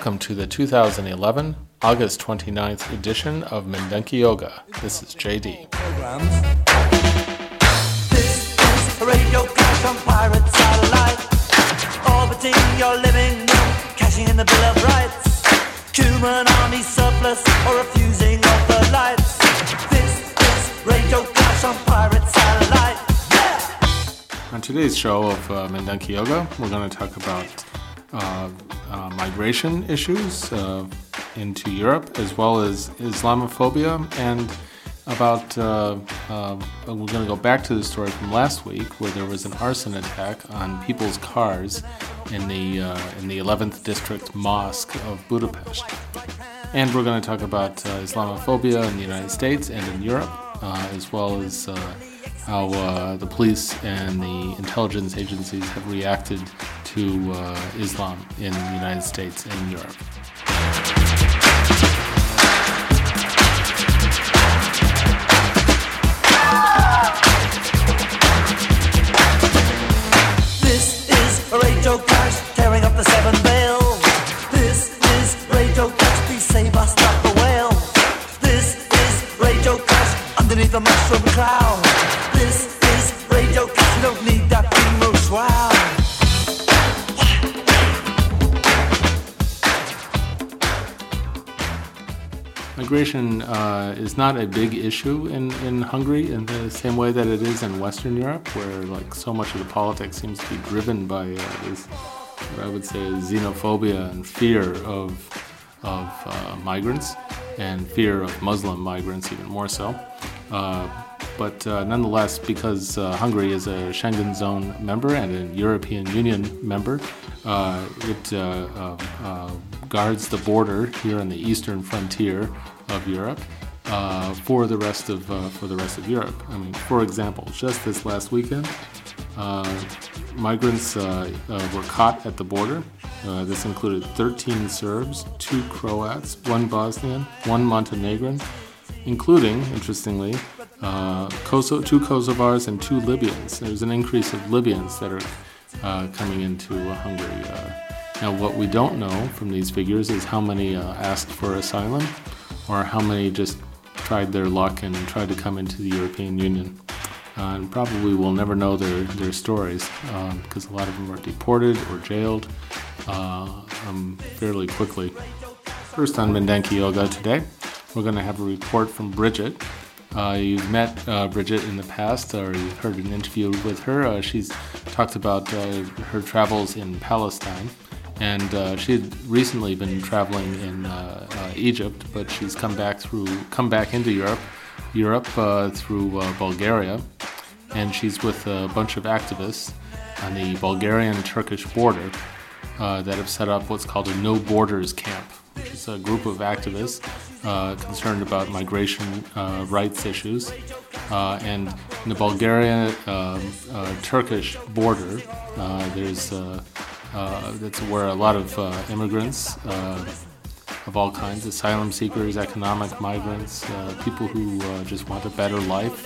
Welcome to the 2011 August 29th edition of Mindenki Joga. This is JD. This is radio crash on. Human army surplus or refusing of the lights. This is radio on pirate satellite. Yeah! On today's show of uh, Mindenki Joga, we're going to talk about migration issues uh, into Europe, as well as Islamophobia, and about uh, uh, we're going to go back to the story from last week, where there was an arson attack on people's cars in the uh, in the 11th district mosque of Budapest. And we're going to talk about uh, Islamophobia in the United States and in Europe, uh, as well as uh, how uh, the police and the intelligence agencies have reacted to uh, Islam in the United States and Europe. This is radio crash tearing up the seven veil. This is radio crash, please save us, not the whale. This is radio crash underneath the mushroom cloud. Migration uh, is not a big issue in, in Hungary in the same way that it is in Western Europe, where like so much of the politics seems to be driven by uh, this, I would say, xenophobia and fear of of uh, migrants and fear of Muslim migrants even more so. Uh, but uh, nonetheless, because uh, Hungary is a Schengen zone member and a European Union member, it uh, guards the border here on the eastern frontier of Europe uh, for the rest of uh, for the rest of Europe. I mean, for example, just this last weekend, uh, migrants uh, uh, were caught at the border. Uh, this included 13 Serbs, two Croats, one Bosnian, one Montenegrin, including, interestingly, Kosovo, two Kosovars and two Libyans. There's an increase of Libyans that are coming into Hungary. Now, what we don't know from these figures is how many asked for asylum or how many just tried their luck and tried to come into the European Union. Uh, and probably we'll never know their, their stories um, because a lot of them are deported or jailed uh, um, fairly quickly. First on Mindenki Joga today, we're going to have a report from Bridget. Uh, you've met uh, Bridget in the past, or you've heard an interview with her. Uh, she's talked about uh, her travels in Palestine, and uh, she had recently been traveling in uh, uh, Egypt, but she's come back through, come back into Europe, Europe uh, through uh, Bulgaria, and she's with a bunch of activists on the Bulgarian-Turkish border uh, that have set up what's called a No Borders Camp, which is a group of activists uh, concerned about migration uh, rights issues. Uh, and in the Bulgarian um, uh, Turkish border, uh, there's uh, uh, that's where a lot of uh, immigrants uh, of all kinds, asylum seekers, economic migrants, uh, people who uh, just want a better life,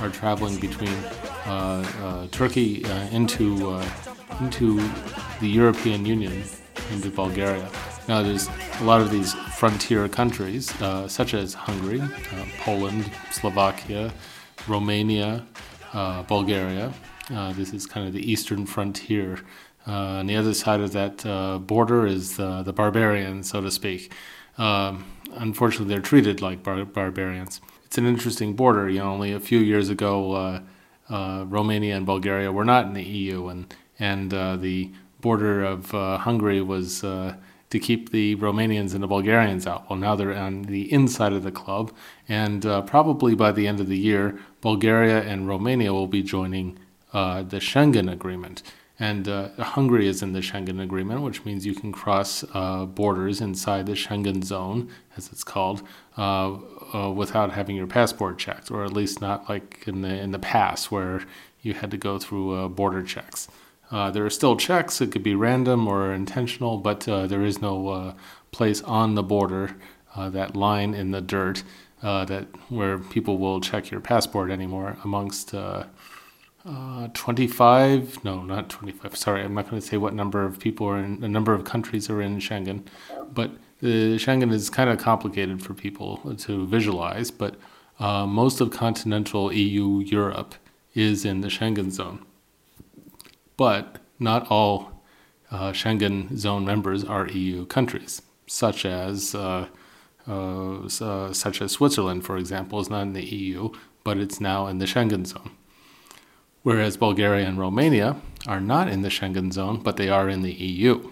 are traveling between uh, uh, Turkey uh, into uh, into the European Union, into Bulgaria. Now, there's a lot of these frontier countries, uh, such as Hungary, uh, Poland, Slovakia, Romania, uh, Bulgaria. Uh, this is kind of the eastern frontier. Uh, on the other side of that uh, border is the, the barbarians, so to speak. Um, unfortunately, they're treated like bar- barbarians. It's an interesting border. You know, only a few years ago, uh, uh, Romania and Bulgaria were not in the EU, and and uh, the border of uh, Hungary was uh, to keep the Romanians and the Bulgarians out. Well, now they're on the inside of the club, and uh, probably by the end of the year, Bulgaria and Romania will be joining uh, the Schengen Agreement. And uh, Hungary is in the Schengen Agreement, which means you can cross uh, borders inside the Schengen zone, as it's called, uh, uh, without having your passport checked, or at least not like in the in the past where you had to go through border checks. Uh, there are still checks; it could be random or intentional, but there is no place on the border, that line in the dirt, that where people will check your passport anymore amongst uh, 25 no not 25 sorry i'm not going to say what number of people are in a number of countries are in schengen but uh, schengen is kind of complicated for people to visualize but uh, most of continental eu europe is in the schengen zone but not all uh, schengen zone members are eu countries such as uh, uh, such as switzerland for example is not in the eu but it's now in the schengen zone whereas Bulgaria and Romania are not in the Schengen zone, but they are in the EU.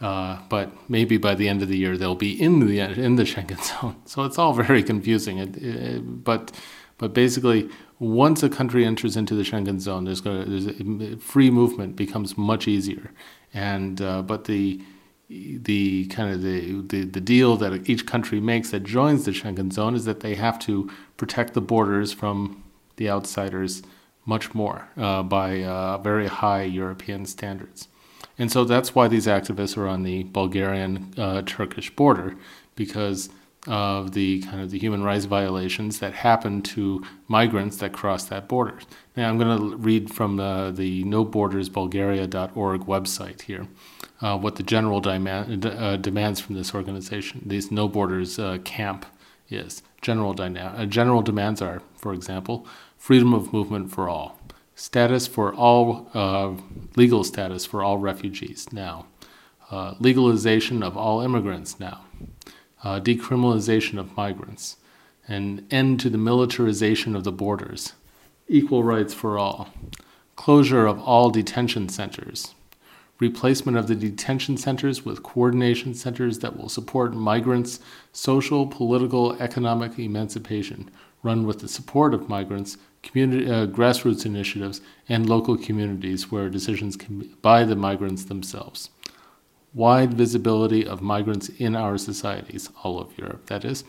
Uh, but maybe by the end of the year they'll be in the in the Schengen zone. So it's all very confusing. It, it, but but basically, once a country enters into the Schengen zone, there's going to there's free movement becomes much easier. And uh, but the the kind of the, the the deal that each country makes that joins the Schengen zone is that they have to protect the borders from the outsiders much more uh, by uh, very high European standards. And so that's why these activists are on the Bulgarian uh, Turkish border because of the kind of the human rights violations that happen to migrants that cross that border. Now I'm going to read from the, the nobordersbulgaria.org website here uh, what the general demand, uh, demands from this organization, this No Borders uh, camp is. General, dyna- general demands are, for example, freedom of movement for all, status for all, uh, legal status for all refugees now, uh, legalization of all immigrants now, uh, decriminalization of migrants, an end to the militarization of the borders, equal rights for all, closure of all detention centers, replacement of the detention centers with coordination centers that will support migrants' social, political, economic emancipation, run with the support of migrants community uh, grassroots initiatives, and local communities where decisions can be by the migrants themselves. Wide visibility of migrants in our societies, all of Europe, that is.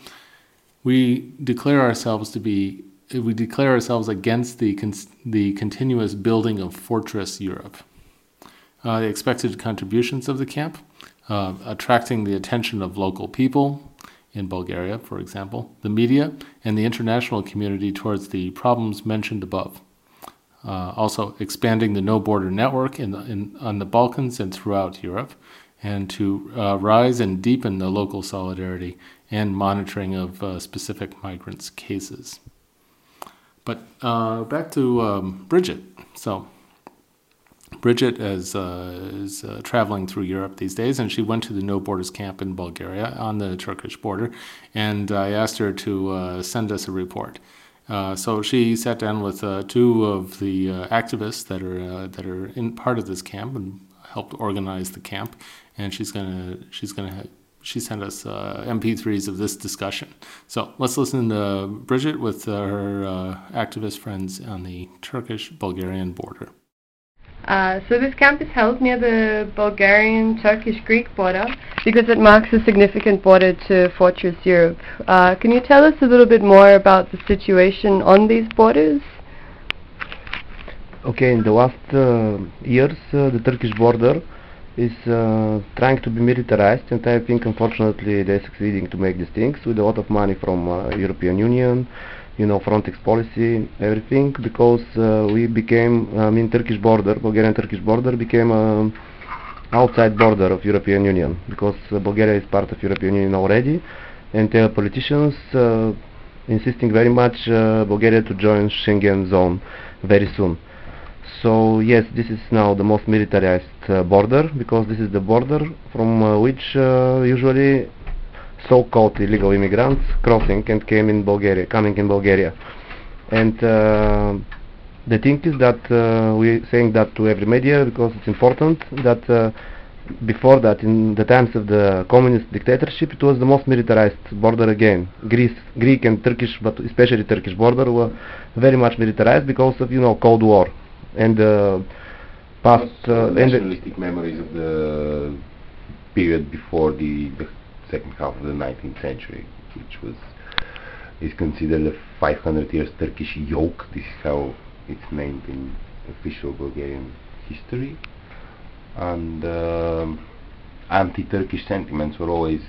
We declare ourselves to be, we declare ourselves against the, the continuous building of fortress Europe. Uh, the expected contributions of the camp, uh, attracting the attention of local people, in Bulgaria, for example, the media, and the international community towards the problems mentioned above. Uh, also, expanding the no border network in, in on the Balkans and throughout Europe, and to uh, rise and deepen the local solidarity and monitoring of uh, specific migrants' cases. But uh, back to um, Bridget. So, Bridget is, uh, is uh, traveling through Europe these days, and she went to the No Borders camp in Bulgaria on the Turkish border. And I asked her to uh, send us a report. Uh, so she sat down with uh, two of the uh, activists that are that are in part of this camp and helped organize the camp. And she's gonna she's gonna she sent us MP3s of this discussion. So let's listen to Bridget with her activist friends on the Turkish Bulgarian border. Uh, so this camp is held near the Bulgarian-Turkish-Greek border because it marks a significant border to Fortress Europe. Uh, can you tell us a little bit more about the situation on these borders? Okay, in the last uh, years uh, the Turkish border is uh, trying to be militarized and I think unfortunately they're succeeding to make these things with a lot of money from European Union, you know, Frontex policy, everything, because uh, we became, I mean, Turkish border, Bulgarian-Turkish border became a outside border of European Union, because uh, Bulgaria is part of European Union already, and there are politicians uh, insisting very much uh, Bulgaria to join Schengen zone very soon. So yes, this is now the most militarized uh, border, because this is the border from uh, which usually so-called illegal immigrants crossing and came in Bulgaria, coming in Bulgaria. And uh, the thing is that uh, we're saying that to every media because it's important that uh, before that, in the times of the communist dictatorship, it was the most militarized border again. Greece, Greek and Turkish, but especially Turkish border were very much militarized because of you know Cold War and uh, past uh, nationalistic memories of the period before the, the second half of the 19th century, which was is considered a 500 years Turkish yoke. This is how it's named in official Bulgarian history. And um, anti-Turkish sentiments were always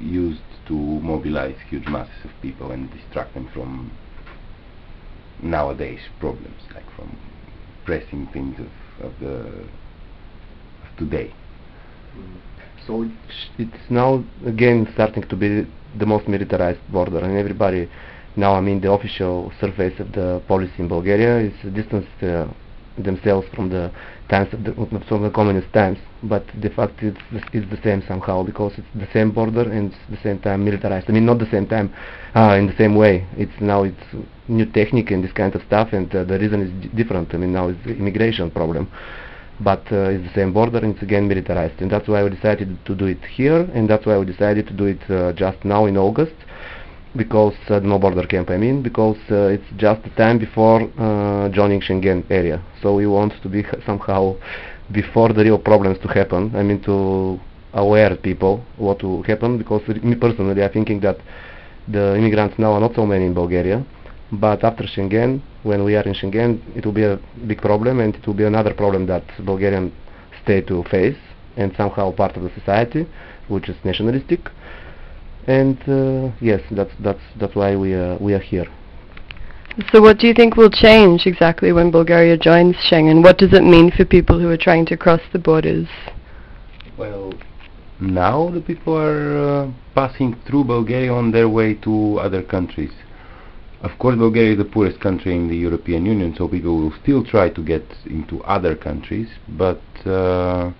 used to mobilize huge masses of people and distract them from nowadays problems, like from pressing things of, of the of today. So it's, now again starting to be the most militarized border, and everybody now, I mean, the official surface of the policy in Bulgaria is distanced uh, themselves from the times of the, from the communist times. But the fact the, it's the same somehow because it's the same border and it's the same time militarized. I mean, not the same time, uh, in the same way. It's now it's new technique and this kind of stuff, and uh, the reason is different. I mean, now it's the immigration problem but uh, it's the same border and it's again militarized and that's why we decided to do it here and that's why we decided to do it uh, just now in August because uh, no border camp I mean because uh, it's just the time before uh, joining Schengen area so we want to be somehow before the real problems to happen I mean to aware people what will happen because me personally I'm thinking that the immigrants now are not so many in Bulgaria but after Schengen, when we are in Schengen, it will be a big problem and it will be another problem that Bulgarian state will face and somehow part of the society, which is nationalistic. And uh, yes, that's that's that's why we are we are here. So what do you think will change exactly when Bulgaria joins Schengen? What does it mean for people who are trying to cross the borders? Well, now the people are uh, passing through Bulgaria on their way to other countries. Of course, Bulgaria is the poorest country in the European Union, so people will still try to get into other countries, but uh,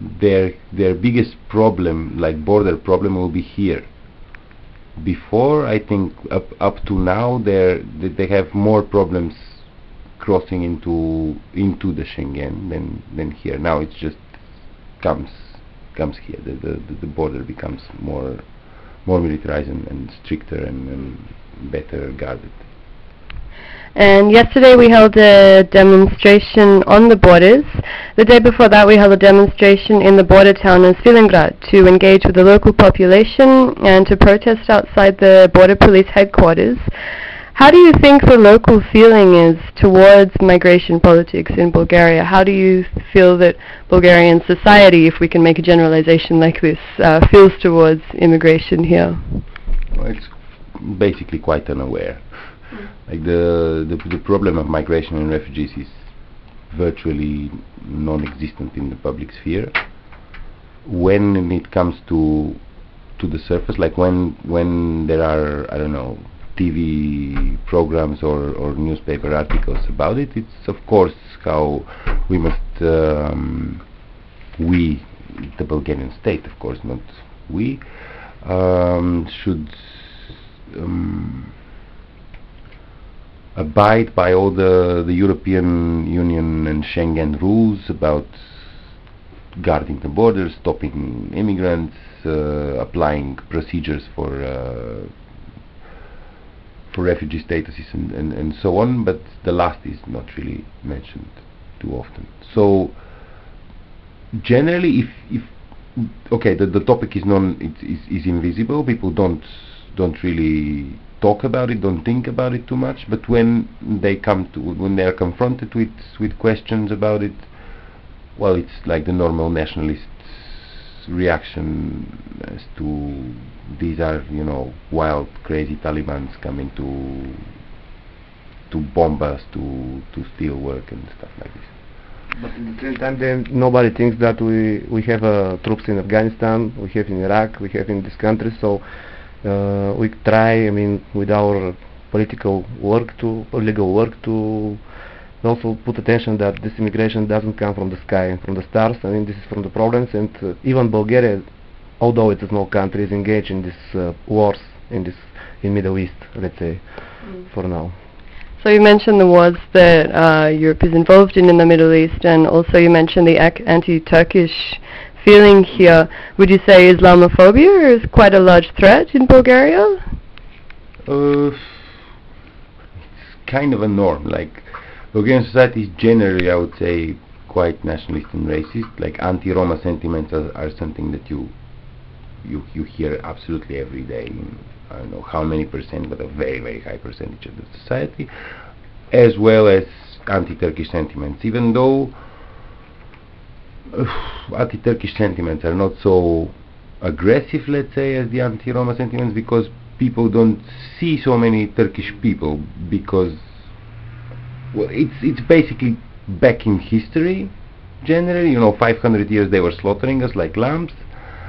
their their biggest problem, like border problem, will be here. Before, I think up up to now, they they have more problems crossing into into the Schengen than than here. Now it just comes comes here. The the, the border becomes more more militarized and, and stricter and, and better guarded. And yesterday we held a demonstration on the borders. The day before that we held a demonstration in the border town of Svilengrad to engage with the local population and to protest outside the border police headquarters. How do you think the local feeling is towards migration politics in Bulgaria? How do you feel that Bulgarian society, if we can make a generalization like this, uh, feels towards immigration here? Well, it's basically quite unaware. Like the, the the problem of migration and refugees is virtually non-existent in the public sphere. When it comes to to the surface, like when when there are I don't know TV programs or, or newspaper articles about it, it's of course how we must um, we the Bulgarian state, of course, not we, um, should um, abide by all the, the European Union and Schengen rules about guarding the borders, stopping immigrants, uh, applying procedures for uh, for refugee statuses and, and, and so on, but the last is not really mentioned too often. So generally, if if okay, the, the topic is non it is, is invisible. People don't don't really talk about it, don't think about it too much. But when they come to when they are confronted with with questions about it, well, it's like the normal nationalist reaction as to these are you know wild, crazy Taliban's coming to to bomb us, to to steal work and stuff like this. But at the same time, then nobody thinks that we we have uh, troops in Afghanistan, we have in Iraq, we have in this country. So uh, we try, I mean, with our political work to legal work to also put attention that this immigration doesn't come from the sky, from the stars. I mean, this is from the problems, and uh, even Bulgaria, although it's a small country, is engaged in these uh, wars in this in Middle East, let's say, for now. So you mentioned the wars that uh, Europe is involved in in the Middle East, and also you mentioned the ac- anti-Turkish feeling here. Would you say Islamophobia is quite a large threat in Bulgaria? Uh, it's kind of a norm. Like Bulgarian society is generally, I would say, quite nationalist and racist. Like anti-Roma sentiments are, are something that you you you hear absolutely every day. In, I don't know how many percent, but a very very high percentage of the society, as well as anti-Turkish sentiments. Even though anti-Turkish sentiments are not so aggressive, let's say, as the anti-Roma sentiments, because people don't see so many Turkish people because well, it's it's basically back in history. Generally, you know, 500 years they were slaughtering us like lambs,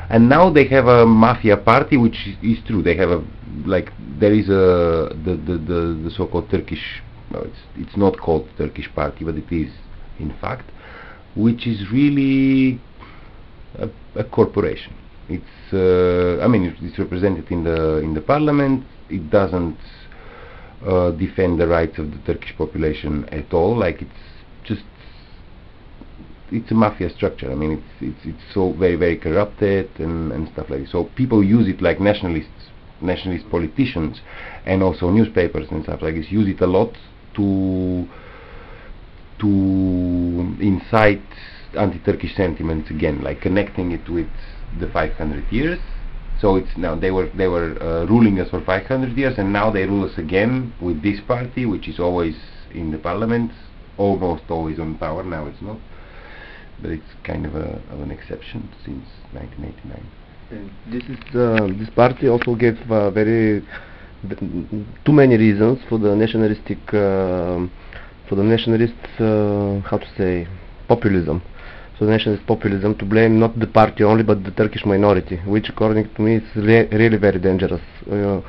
and now they have a mafia party, which is, is true. They have a like there is a the the the, the so-called Turkish. No, it's it's not called Turkish party, but it is in fact, which is really a, a corporation. It's uh, I mean it's, represented in the in the parliament. It doesn't uh, defend the rights of the Turkish population at all. Like it's just it's a mafia structure. I mean it's it's it's so very very corrupted and and stuff like this. So people use it like nationalists, nationalist politicians, and also newspapers and stuff like this use it a lot to to incite anti-Turkish sentiments again, like connecting it with the 500 years. So it's now they were they were uh, ruling us for 500 years, and now they rule us again with this party, which is always in the parliament, almost always on power. Now it's not, but it's kind of, a, of an exception since 1989. And this is uh, this party also gave uh, very too many reasons for the nationalistic uh, for the nationalist uh, how to say populism. So the nationalist populism to blame not the party only but the Turkish minority which according to me is re really very dangerous uh,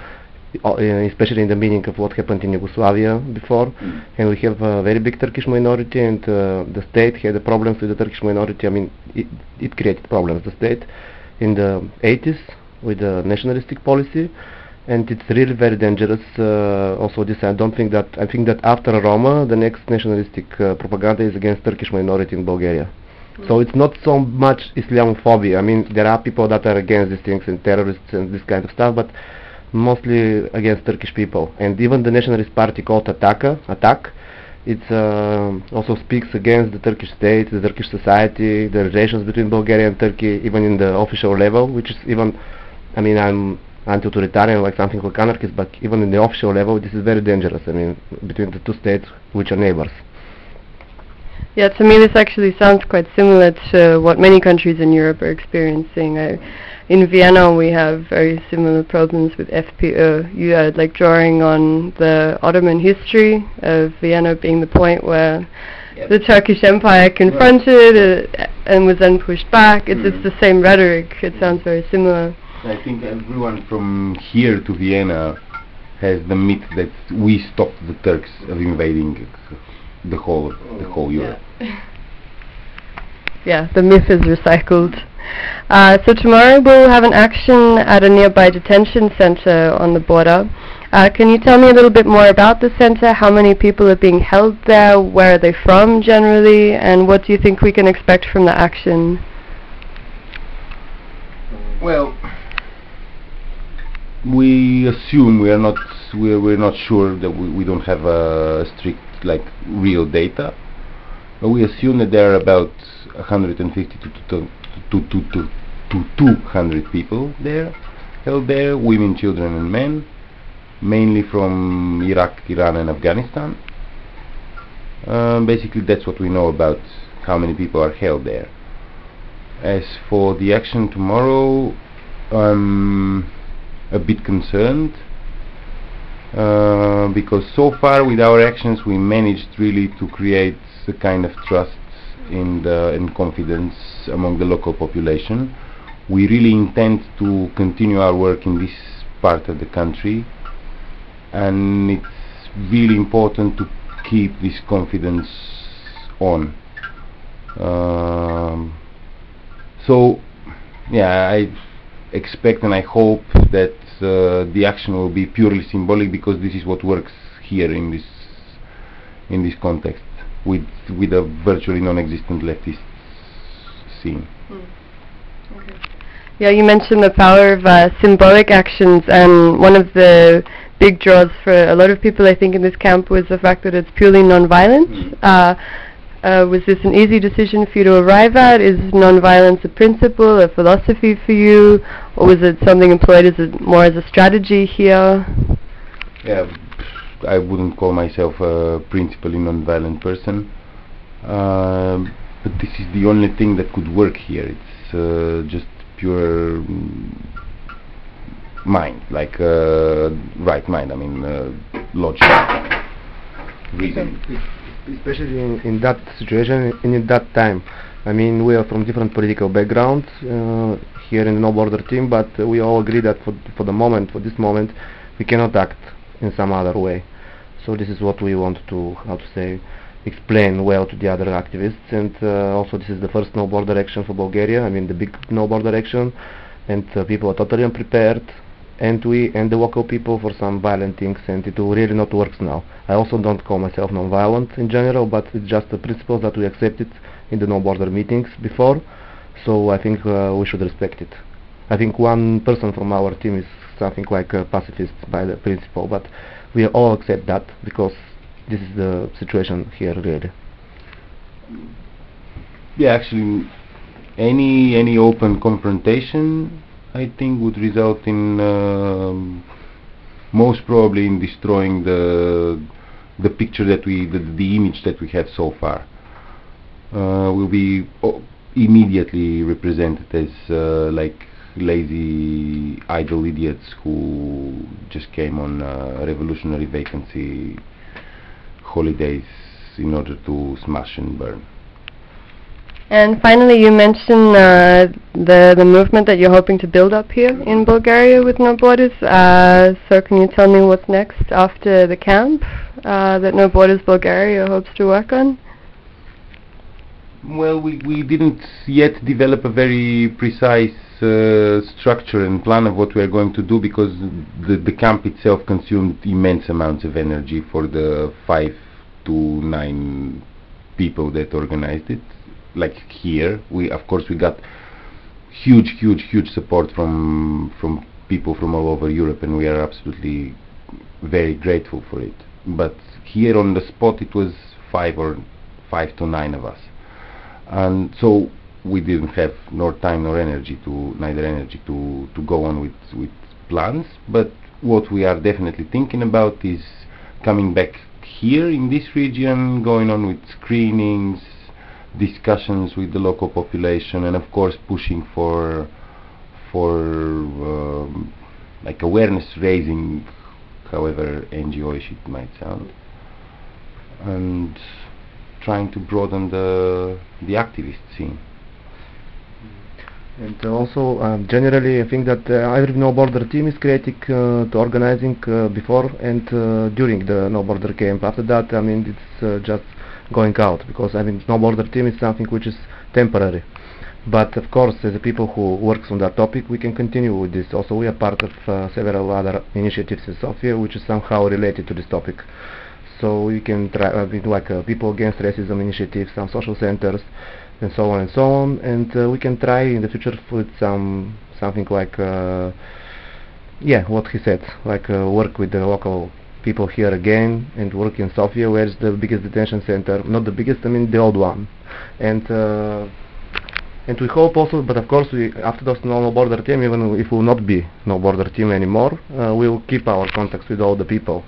especially in the meaning of what happened in Yugoslavia before. Mm. and we have a very big Turkish minority and uh, the state had problems with the Turkish minority. I mean it, it created problems the state in the 80s with the nationalistic policy and it's really very dangerous uh, also this I don't think that I think that after Roma the next nationalistic uh, propaganda is against Turkish minority in Bulgaria mm. so it's not so much Islamophobia I mean there are people that are against these things and terrorists and this kind of stuff but mostly against Turkish people and even the nationalist party called Ataka Attack it uh, also speaks against the Turkish state, the Turkish society, the relations between Bulgaria and Turkey, even in the official level, which is even, I mean, I'm anti-authoritarian, like something like anarchist, but even in the official level, this is very dangerous. I mean, between the two states, which are neighbors. Yeah, to me this actually sounds quite similar to what many countries in Europe are experiencing. I, in Vienna we have very similar problems with FPÖ. You are like drawing on the Ottoman history of Vienna being the point where yep. the Turkish Empire confronted right. uh, and was then pushed back. It's, mm. it's the same rhetoric. It sounds very similar. I think everyone from here to Vienna has the myth that we stopped the Turks of invading the whole the whole Europe. Yeah, yeah the myth is recycled. Uh, so tomorrow we'll have an action at a nearby detention center on the border. Uh, can you tell me a little bit more about the center? How many people are being held there? Where are they from generally? And what do you think we can expect from the action? Well, we assume we are not we are, we're not sure that we, we don't have a strict like real data but we assume that there are about 150 to, to, to, to, to, to 200 people there held there women children and men mainly from Iraq Iran and Afghanistan. Um, basically that's what we know about how many people are held there. As for the action tomorrow um, a bit concerned uh, because so far with our actions we managed really to create a kind of trust in the and confidence among the local population. We really intend to continue our work in this part of the country and it's really important to keep this confidence on. Um, so yeah, I expect and I hope that uh, the action will be purely symbolic because this is what works here in this in this context with with a virtually non-existent leftist scene. Yeah, you mentioned the power of uh, symbolic actions, and one of the big draws for a lot of people, I think, in this camp was the fact that it's purely non-violent. Mm. Uh, uh, was this an easy decision for you to arrive at? Is non-violence a principle, a philosophy for you, or was it something employed as a, more as a strategy here? Yeah, I wouldn't call myself a principally non-violent person, um, but this is the only thing that could work here. It's uh, just pure mm, mind, like uh, right mind. I mean, uh, logic, reason. Especially in, in that situation and in that time. I mean, we are from different political backgrounds uh, here in the No Border team, but we all agree that for, for the moment, for this moment, we cannot act in some other way. So this is what we want to, how to say, explain well to the other activists. And uh, also this is the first No Border action for Bulgaria, I mean the big No Border action, and uh, people are totally unprepared and we and the local people for some violent things and it will really not works now. I also don't call myself non-violent in general but it's just the principles that we accepted in the no border meetings before so I think uh, we should respect it. I think one person from our team is something like a pacifist by the principle but we all accept that because this is the situation here really. Yeah, actually, any any open confrontation, I think, would result in um, most probably in destroying the the picture that we, the, the image that we have so far. Uh, will be immediately represented as uh, like lazy, idle idiots who just came on uh, revolutionary vacancy holidays in order to smash and burn. And finally, you mentioned uh, the the movement that you're hoping to build up here in Bulgaria with No Borders. Uh, so, can you tell me what's next after the camp uh, that No Borders Bulgaria hopes to work on? Well, we, we didn't yet develop a very precise uh, structure and plan of what we are going to do because the, the camp itself consumed immense amounts of energy for the five to nine people that organized it. Like here, we of course we got huge, huge, huge support from from people from all over Europe, and we are absolutely very grateful for it. But here on the spot, it was five or five to nine of us and so we didn't have nor time nor energy to neither energy to to go on with with plans but what we are definitely thinking about is coming back here in this region going on with screenings discussions with the local population and of course pushing for for um, like awareness raising however NGO-ish it might sound and trying to broaden the the activist scene. And uh, also, um, generally, I think that uh, No Border team is creating uh, to organizing uh, before and uh, during the No Border camp. After that, I mean, it's uh, just going out because I mean, No Border team is something which is temporary. But of course, as a people who works on that topic, we can continue with this. Also, we are part of uh, several other initiatives in Sofia, which is somehow related to this topic. So we can try, uh, with like uh, people against racism initiatives, some social centers, and so on and so on. And uh, we can try in the future with some something like, uh, yeah, what he said, like uh, work with the local people here again and work in Sofia, where is the biggest detention center. Not the biggest, I mean the old one. And uh, and we hope also, but of course, we after those no, no border team, even if we will not be no border team anymore, uh, we will keep our contacts with all the people,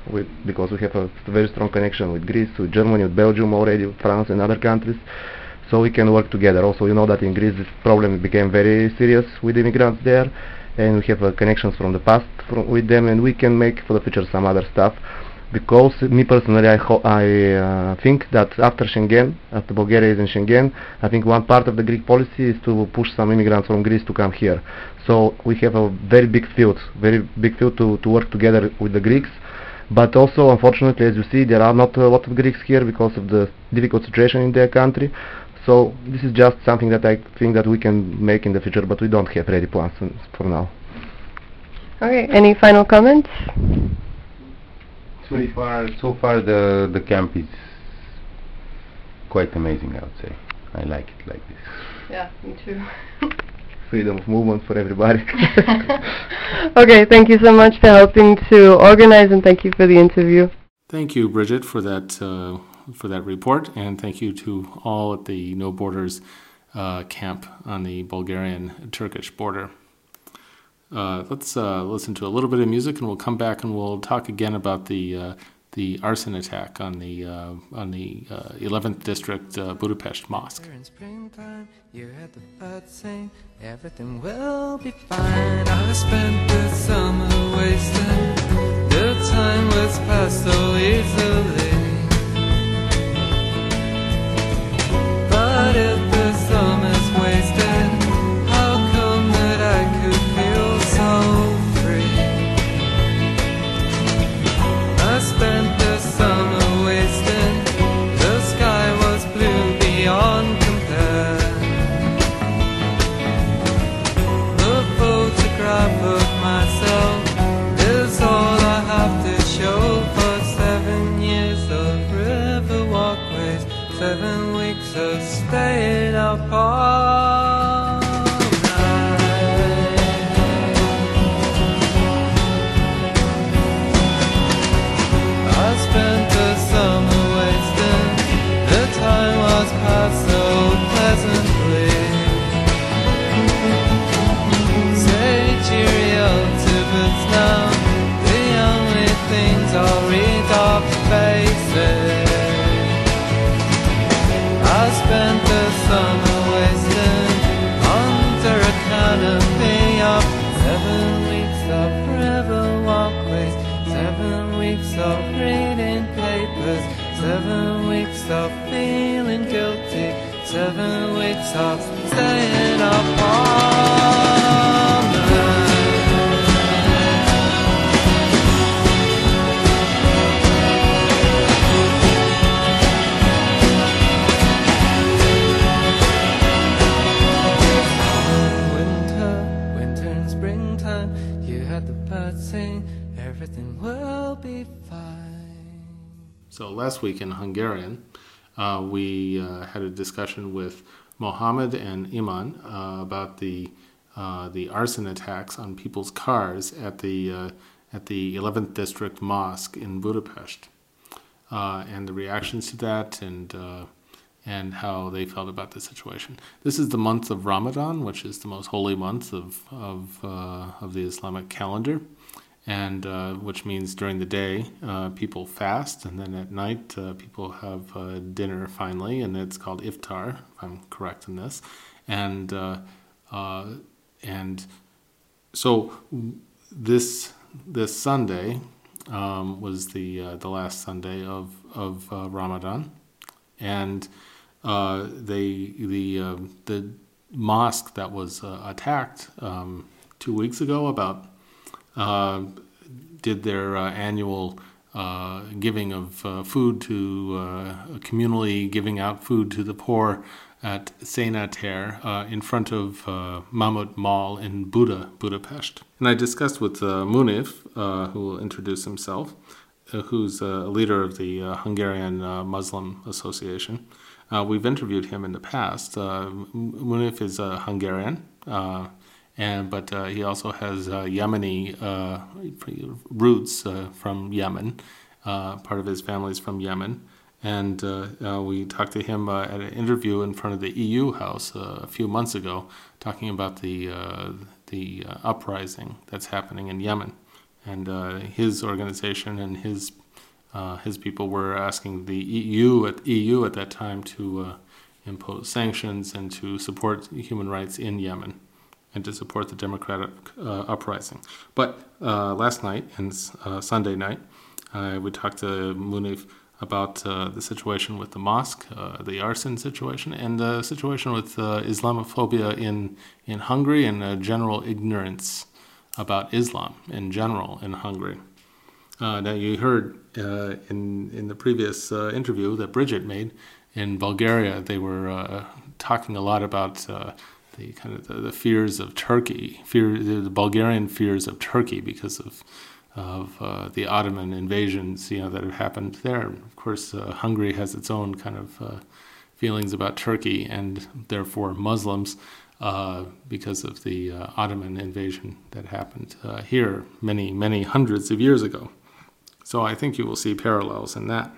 because we have a very strong connection with Greece, with Germany, with Belgium already, with France and other countries, so we can work together. Also, you know that in Greece this problem became very serious with immigrants there, and we have uh, connections from the past from, with them, and we can make for the future some other stuff because me personally I, I uh, think that after Schengen, after Bulgaria is in Schengen, I think one part of the Greek policy is to push some immigrants from Greece to come here. So we have a very big field, very big field to, to work together with the Greeks. But also, unfortunately, as you see, there are not a lot of Greeks here because of the difficult situation in their country. So this is just something that I think that we can make in the future, but we don't have ready plans for now. Okay, any final comments? So far, so far the the camp is quite amazing, I would say. I like it like this. Yeah, me too. Freedom of movement for everybody. okay, thank you so much for helping to organize and thank you for the interview. Thank you, Bridget, for that uh, for that report, and thank you to all at the No Borders uh, camp on the Bulgarian-Turkish border. Uh, let's uh, listen to a little bit of music, and we'll come back and we'll talk again about the uh, the arson attack on the uh, on the uh, 11th district Budapest mosque. In springtime, you the everything will be fine. I spent the summer wasting, the time was passed so easily. Staying up night. Winter, winter and springtime, you had the birds sing, everything will be fine. So last week in Hungarian, uh, we uh, had a discussion with Mohammed and Iman uh, about the uh, the arson attacks on people's cars at the uh, at the 11th District Mosque in Budapest, uh, and the reactions to that, and uh, and how they felt about the situation. This is the month of Ramadan, which is the most holy month of of uh, of the Islamic calendar, and uh, which means during the day uh, people fast, and then at night uh, people have uh, dinner finally, and it's called iftar. If I'm correct in this, and uh, uh, and so this this Sunday um, was the the last Sunday of of Ramadan, and they the the mosque that was attacked um, two weeks ago about did their uh, annual uh, giving of uh, food to uh, communally giving out food to the poor at Senater uh, in front of uh, Mamut Mall in Buda, Budapest. And I discussed with uh, Munif, uh, who will introduce himself, uh, who's a leader of the uh, Hungarian uh, Muslim Association. Uh, we've interviewed him in the past. Uh, Munif is a Hungarian, uh, and but uh, he also has uh, Yemeni uh, roots uh, from Yemen. Uh, part of his family is from Yemen, and we talked to him at an interview in front of the EU House a few months ago, talking about the the uprising that's happening in Yemen, and his organization and his his people were asking the EU at EU at that time to impose sanctions and to support human rights in Yemen and to support the democratic uh, uprising. But uh, last night and uh, Sunday night, we talked to Munif about uh, the situation with the mosque, uh, the arson situation, and the situation with uh, Islamophobia in, in Hungary and general ignorance about Islam in general in Hungary. Now, you heard in, in the previous interview that Bridget made in Bulgaria, they were talking a lot about the kind of the, the fears of Turkey, fear, the Bulgarian fears of Turkey because of of uh, the Ottoman invasions, you know, that have happened there. Of course, uh, Hungary has its own kind of uh, feelings about Turkey and therefore Muslims uh, because of the uh, Ottoman invasion that happened uh, here many, many hundreds of years ago. So I think you will see parallels in that.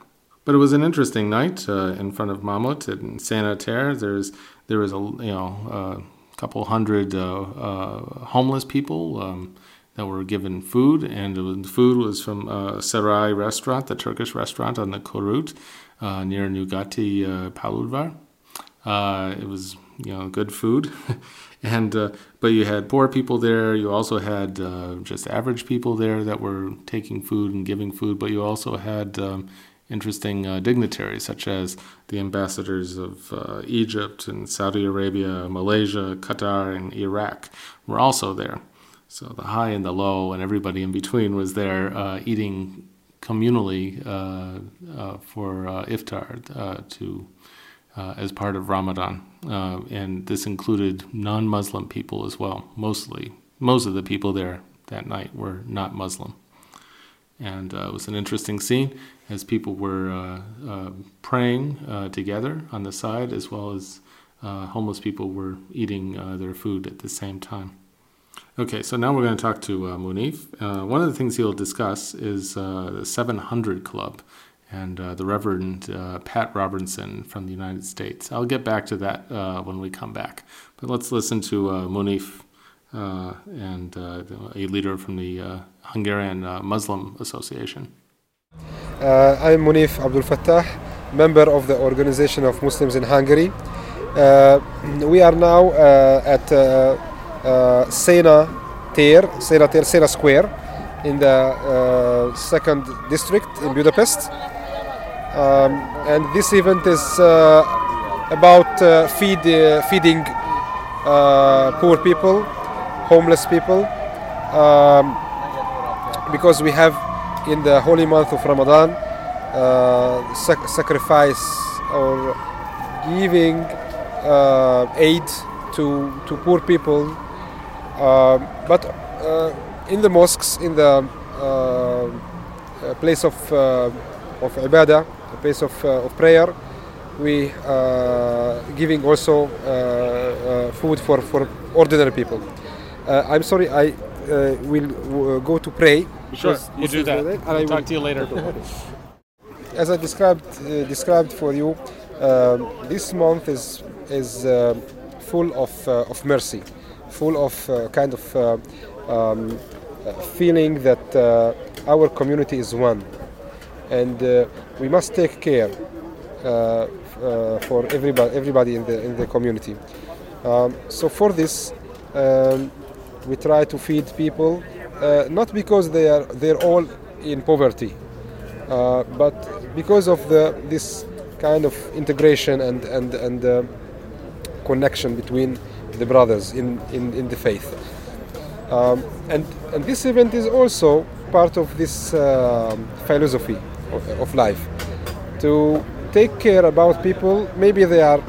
But it was an interesting night in front of Mammut in Saint Terre. There's there was a you know a couple hundred uh, uh, homeless people um, that were given food, and the food was from uh, Szeráj restaurant, the Turkish restaurant on the Korut near Nyugati uh, Pályaudvar. it was you know good food. And uh, but you had poor people there. You also had uh, just average people there that were taking food and giving food. But you also had um, interesting uh, dignitaries such as the ambassadors of uh, Egypt and Saudi Arabia Malaysia Qatar and Iraq were also there. So the high and the low and everybody in between was there uh, eating communally uh, for iftar to uh, as part of Ramadan, uh, and this included non-Muslim people as well. Mostly, most of the people there that night were not Muslim, and uh, it was an interesting scene as people were uh, uh, praying uh, together on the side, as well as homeless people were eating their food at the same time. Okay, so now we're going to talk to uh, Munif. Uh, one of the things he'll discuss is uh, the 700 Club, and uh, the Reverend uh, Pat Robertson from the United States. I'll get back to that uh, when we come back. But let's listen to uh, Munif uh, and uh, a leader from the Hungarian Muslim Association. I'm Munif Abdul Fattah, member of the Organization of Muslims in Hungary. we are now at uh, Széna Tér, Széna Tér, Széna Square in the second district in Budapest. Um, and this event is uh, about uh, feed, uh, feeding poor people, homeless people, um, because we have in the holy month of Ramadan uh, sac- sacrifice or giving uh, aid to, to poor people. Um, but uh, in the mosques, in the place of of ibadah, a place of, uh, of prayer. We uh, giving also uh, food for, for ordinary people. I'm sorry, I will go to pray. Sure, you do that. And I talk to you later. As I described described for you, um, this month is is full of of mercy, full of kind of um, feeling that our community is one and uh, we must take care uh, uh, for everybody, everybody in the in the community. Um, so for this, um, we try to feed people, not because they are they're all in poverty, but because of the this kind of integration and and and uh, connection between the brothers in in, in the faith. Um, and and this event is also part of this uh, philosophy of life to take care about people maybe they are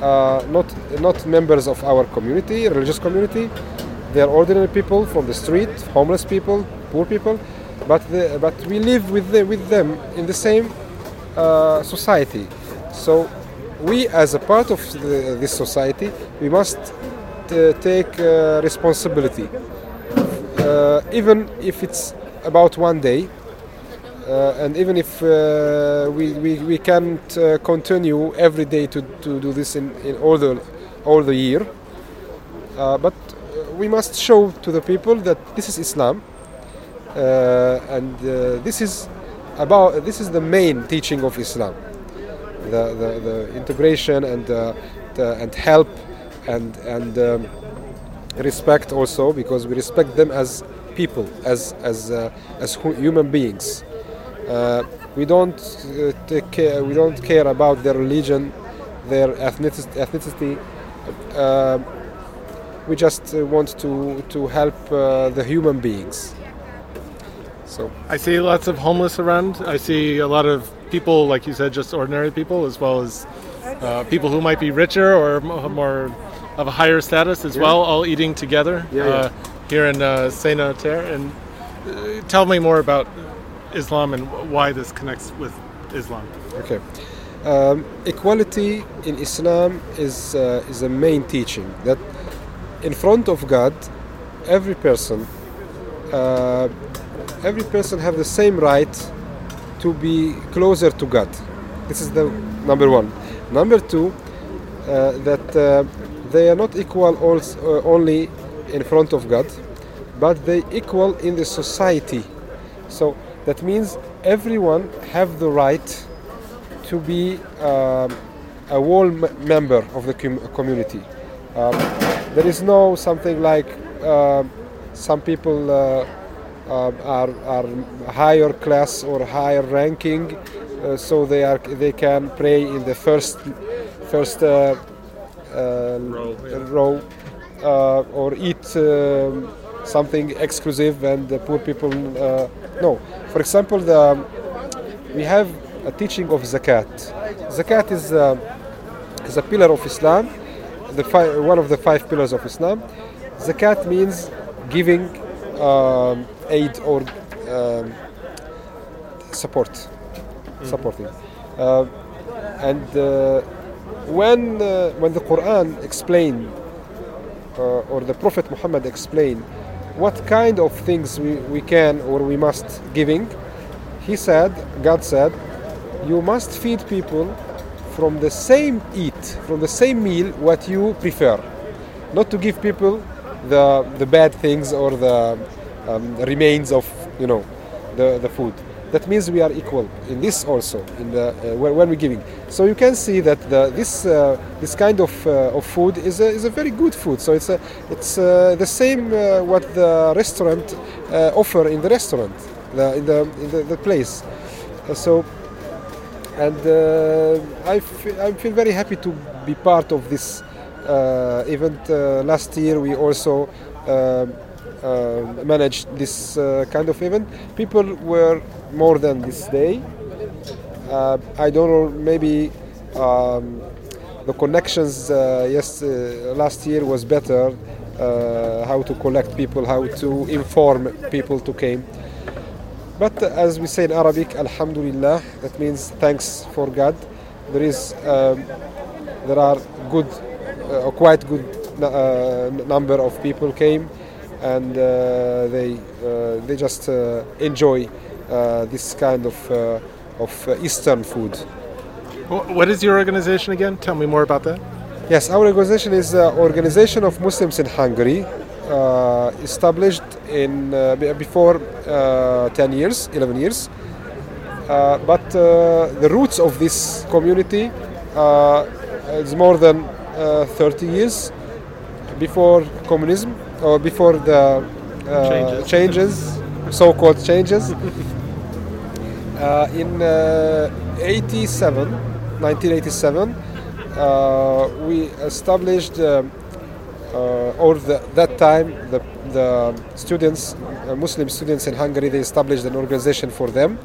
uh, not not members of our community religious community they are ordinary people from the street homeless people poor people but the, but we live with the, with them in the same uh, society. So we as a part of the, this society we must uh, take uh, responsibility. Uh, even if it's about one day uh, and even if uh, we, we, we can't continue every day to, to do this in, in all the all the year, but we must show to the people that this is Islam, and this is about this is the main teaching of Islam, the the, the integration and the, and help and and um, respect also because we respect them as people as as uh, as human beings uh, we don't uh, take care, we don't care about their religion, their ethnicity. ethnicity. Uh, we just want to to help the human beings. So I see lots of homeless around. I see a lot of people, like you said, just ordinary people, as well as uh, people who might be richer or more of a higher status as yeah. well, all eating together yeah, uh, yeah. here in uh, Saint And tell me more about Islam and why this connects with Islam. Okay. Um, equality in Islam is uh, is a main teaching that in front of God, every person, uh, every person have the same right to be closer to God. This is the number one. Number two, uh, that uh, they are not equal also, uh, only in front of God, but they equal in the society. So that means everyone have the right to be um, a whole member of the com- community. Um, there is no something like uh, some people uh, uh, are, are higher class or higher ranking, uh, so they are they can pray in the first first uh, uh, Row, yeah. row uh, or eat um, something exclusive and the poor people uh, no. For example, the we have a teaching of zakat. Zakat is uh, is a pillar of Islam, the fi- one of the five pillars of Islam. Zakat means giving um, aid or um, support, supporting. Uh, and uh, when uh, when the Quran explained uh, or the Prophet Muhammad explained what kind of things we, we can or we must giving, he said, God said, you must feed people from the same eat, from the same meal what you prefer. Not to give people the the bad things or the um, remains of you know the, the food. That means we are equal in this also in the uh, when, when we're giving. So you can see that the, this uh, this kind of, uh, of food is a, is a very good food. So it's a, it's uh, the same uh, what the restaurant uh, offer in the restaurant, the, in the in the, the place. So and uh, I, I feel very happy to be part of this uh, event. Uh, last year we also managed this kind of event. People were more than this day. I don't know, maybe um, the connections uh, yes uh, last year was better. Uh, how to collect people, how to inform people to came. But as we say in Arabic, Alhamdulillah, that means thanks for God. There is, um, there are good, uh, quite good uh, number of people came, and uh, they uh, they just uh, enjoy uh, this kind of uh, of Eastern food. What is your organization again? Tell me more about that. Yes, our organization is uh, Organization of Muslims in Hungary, established in uh, before uh, 10 years, 11 years. Uh, but uh, the roots of this community uh, is more than uh, 30 years before communism or before the uh, Changes. changes, so-called changes. Uh, in uh, 87, 1987, uh, we established, uh, uh, or the, that time, the, the students, uh, Muslim students in Hungary, they established an organization for them,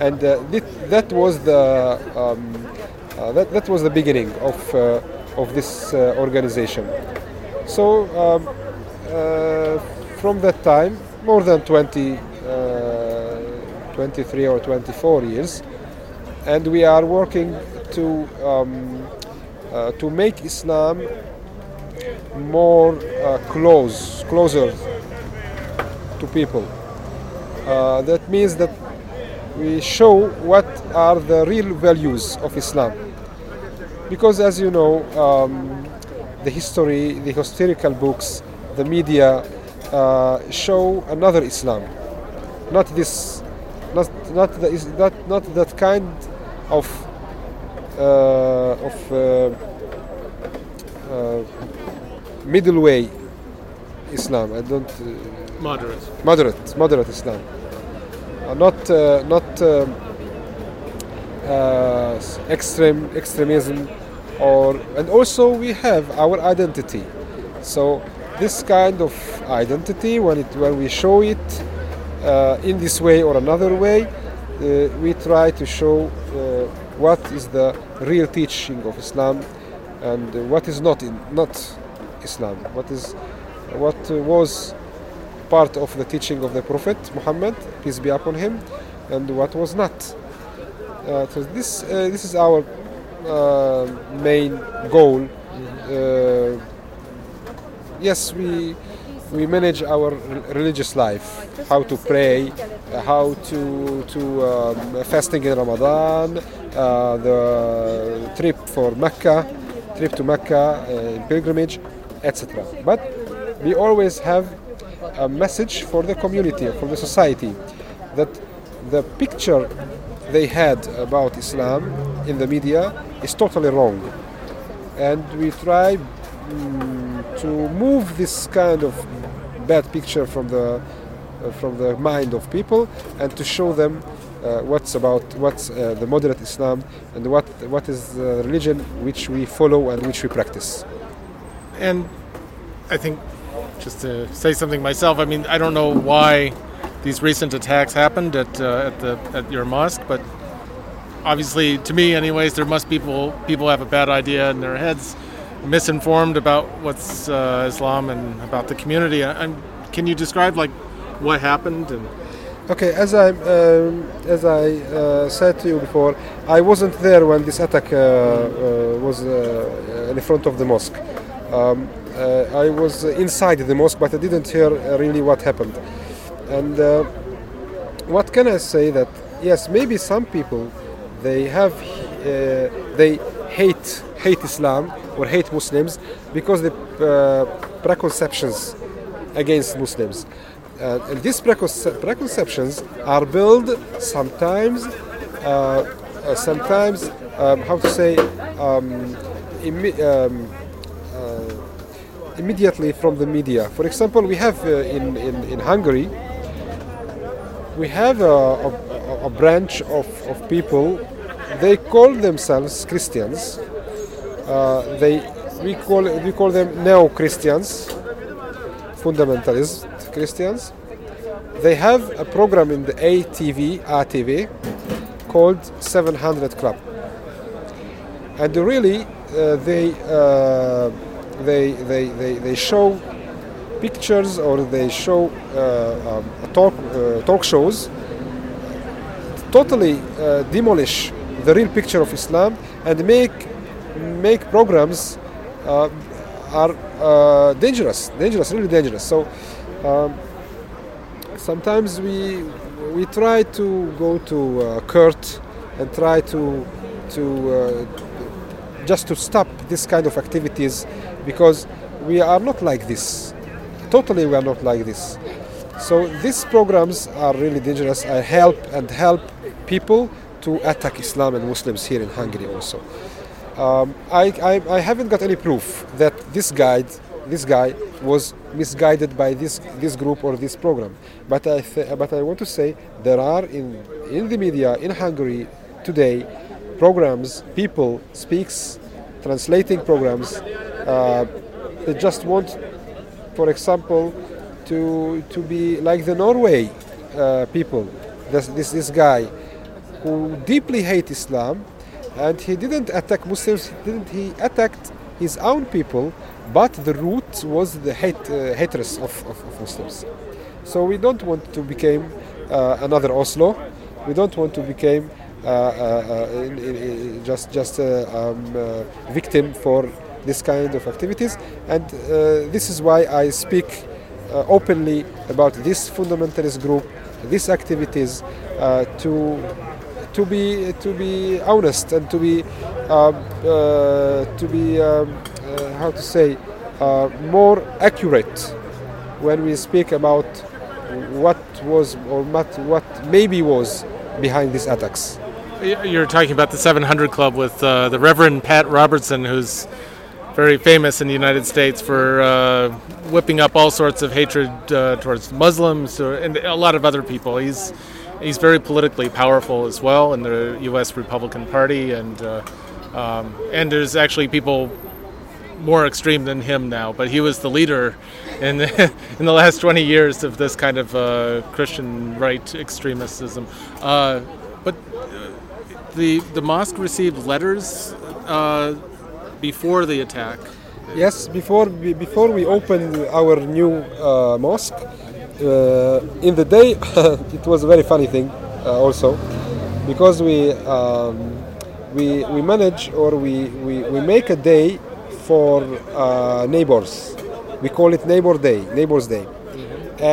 and uh, that, was the um, uh, that, that was the beginning of uh, of this uh, organization. So um, uh, from that time, more than 20, uh, 23 or 24 years, and we are working to um, uh, to make Islam more uh, close, closer to people. Uh, that means that we show what are the real values of Islam. Because, as you know, um, the history, the historical books, the media uh, show another Islam, not this, not not the, not that kind of uh, of uh, uh, middle way Islam. I don't. Uh, Moderate. moderate, moderate Islam. Uh, not uh, not um, uh, extreme extremism, or and also we have our identity. So this kind of identity, when it when we show it uh, in this way or another way, uh, we try to show uh, what is the real teaching of Islam and what is not in not Islam. What is what was part of the teaching of the Prophet Muhammad, peace be upon him, and what was not. Uh, so this uh, this is our uh, main goal. Uh, yes, we we manage our religious life, how to pray, how to to um, fasting in Ramadan, uh, the trip for Mecca, trip to Mecca, uh, pilgrimage, etc. But we always have a message for the community, for the society, that the picture they had about Islam in the media is totally wrong. And we try mm, to move this kind of bad picture from the uh, from the mind of people and to show them uh, what's about what's uh, the moderate Islam and what what is the religion which we follow and which we practice. And I think, just to say something myself, I mean, I don't know why these recent attacks happened at uh, at the at your mosque, but obviously, to me, anyways, there must be people people have a bad idea in their heads, misinformed about what's uh, Islam and about the community. I'm, can you describe like what happened and? Okay, as I um, as I uh, said to you before, I wasn't there when this attack uh, uh, was uh, in front of the mosque. Um, uh, I was inside the mosque, but I didn't hear really what happened. And uh, what can I say? That yes, maybe some people they have uh, they hate hate Islam or hate Muslims because the preconceptions against Muslims. Uh, and these preconce- preconceptions are built sometimes, uh, uh, sometimes, um, how to say, um, um, immediately from the media. For example, we have uh, in, in, in Hungary, we have a, a, a branch of, of people, they call themselves Christians. Uh, they, we, call, we call them neo-Christians, fundamentalist Christians. They have a program in the ATV, ATV, called 700 Club. And really, uh, they, uh, they, they, they, they show pictures or they show uh, um, talk, uh, talk shows totally uh, demolish the real picture of Islam and make make programs uh, are uh, dangerous, dangerous, really dangerous. So um, sometimes we we try to go to uh, Kurt and try to to uh, just to stop this kind of activities because we are not like this. Totally, we are not like this. So these programs are really dangerous. I help and help people to attack Islam and Muslims here in Hungary also. Um, I, I, I haven't got any proof that this guide, this guy was misguided by this, this group or this program. But I, th- but I want to say there are in, in the media in Hungary today programs, people speaks, translating programs. Uh, they just want, for example, to, to be like the Norway uh, people. This, this, this guy who deeply hate Islam and he didn't attack Muslims. He didn't he attacked his own people, but the root was the hate uh, hatred of, of, of Muslims. So we don't want to become uh, another Oslo. We don't want to become uh, uh, in, in, in just just a um, victim for this kind of activities. And uh, this is why I speak uh, openly about this fundamentalist group, these activities, uh, to to be to be honest and to be uh, uh, to be um, uh, how to say uh, more accurate when we speak about what was or what what maybe was behind these attacks. You're talking about the 700 Club with the Reverend Pat Robertson, who's very famous in the United States for uh, whipping up all sorts of hatred uh, towards Muslims and a lot of other people. He's he's very politically powerful as well in the U.S. Republican Party, and uh, um, and there's actually people more extreme than him now. But he was the leader in the, in the last 20 years of this kind of uh, Christian right extremism. Uh, but uh, the the mosque received letters before the attack. Yes, before we, before we opened our new uh, mosque, uh, in the day it was a very funny thing uh, also, because we um, we, we manage or we, we, we make a day for uh, neighbors. We call it Neighbor Day, Neighbors Day.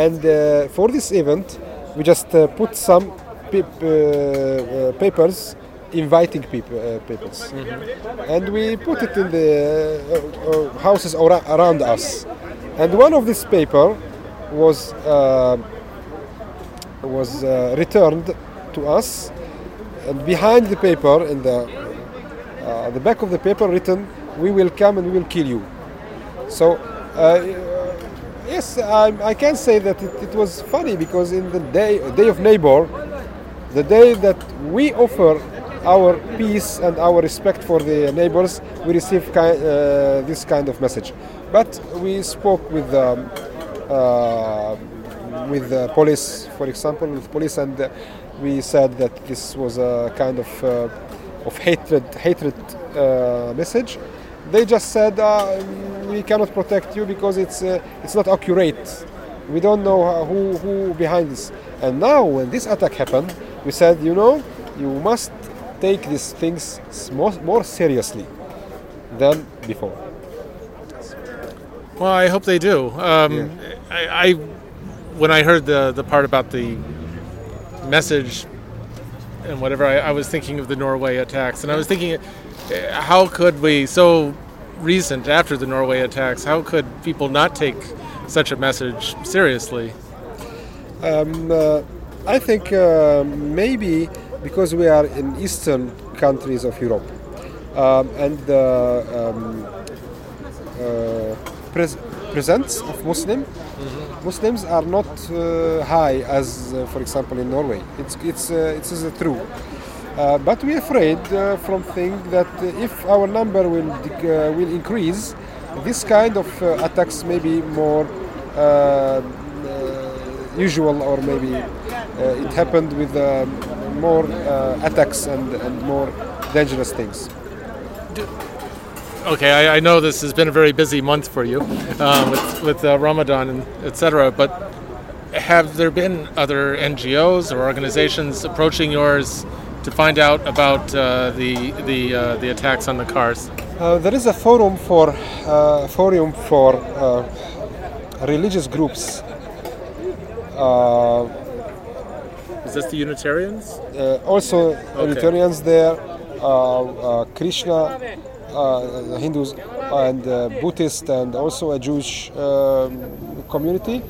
And uh, for this event, we just uh, put some pip, papers inviting people, uh, peoples. And we put it in the uh, uh, houses around us. And one of this paper was uh, was returned to us, and behind the paper, in the the back of the paper, written, "We will come and we will kill you." So, yes, I, I can say that it, it was funny because in the day day of neighbor, the day that we offer our peace and our respect for the neighbors, we receive ki- uh, this kind of message. But we spoke with um, uh, with the police, for example, with police, and uh, we said that this was a kind of uh, of hatred hatred uh, message. They just said uh, we cannot protect you because it's it's not accurate. We don't know who who behind this. And now, when this attack happened, we said, you know, you must take these things more, more seriously than before. Well, I hope they do. Um, I, I, when I heard the the part about the message and whatever, I, I was thinking of the Norway attacks, and I was thinking, uh, how could we so recent after the Norway attacks? How could people not take such a message seriously? Um, uh, I think uh, maybe because we are in eastern countries of Europe um, and the um, uh, pres- presence of Muslim Muslims are not uh, high as, uh, for example, in Norway. It's it's uh, it's is true. Uh, but we're afraid uh, from thing that if our number will dec- uh, will increase, this kind of uh, attacks may be more usual, or maybe uh, it happened with uh, more uh, attacks and, and more dangerous things. Okay, I, I know this has been a very busy month for you uh, with, with uh, Ramadan and etc. But have there been other NGOs or organizations approaching yours to find out about uh, the the uh, the attacks on the cars? Uh, there is a forum for uh, forum for uh, religious groups. Is this the Unitarians? uh, also Unitarians there, uh, uh, Krishna, uh, Hindus, and uh, Buddhist, and also a Jewish um, community.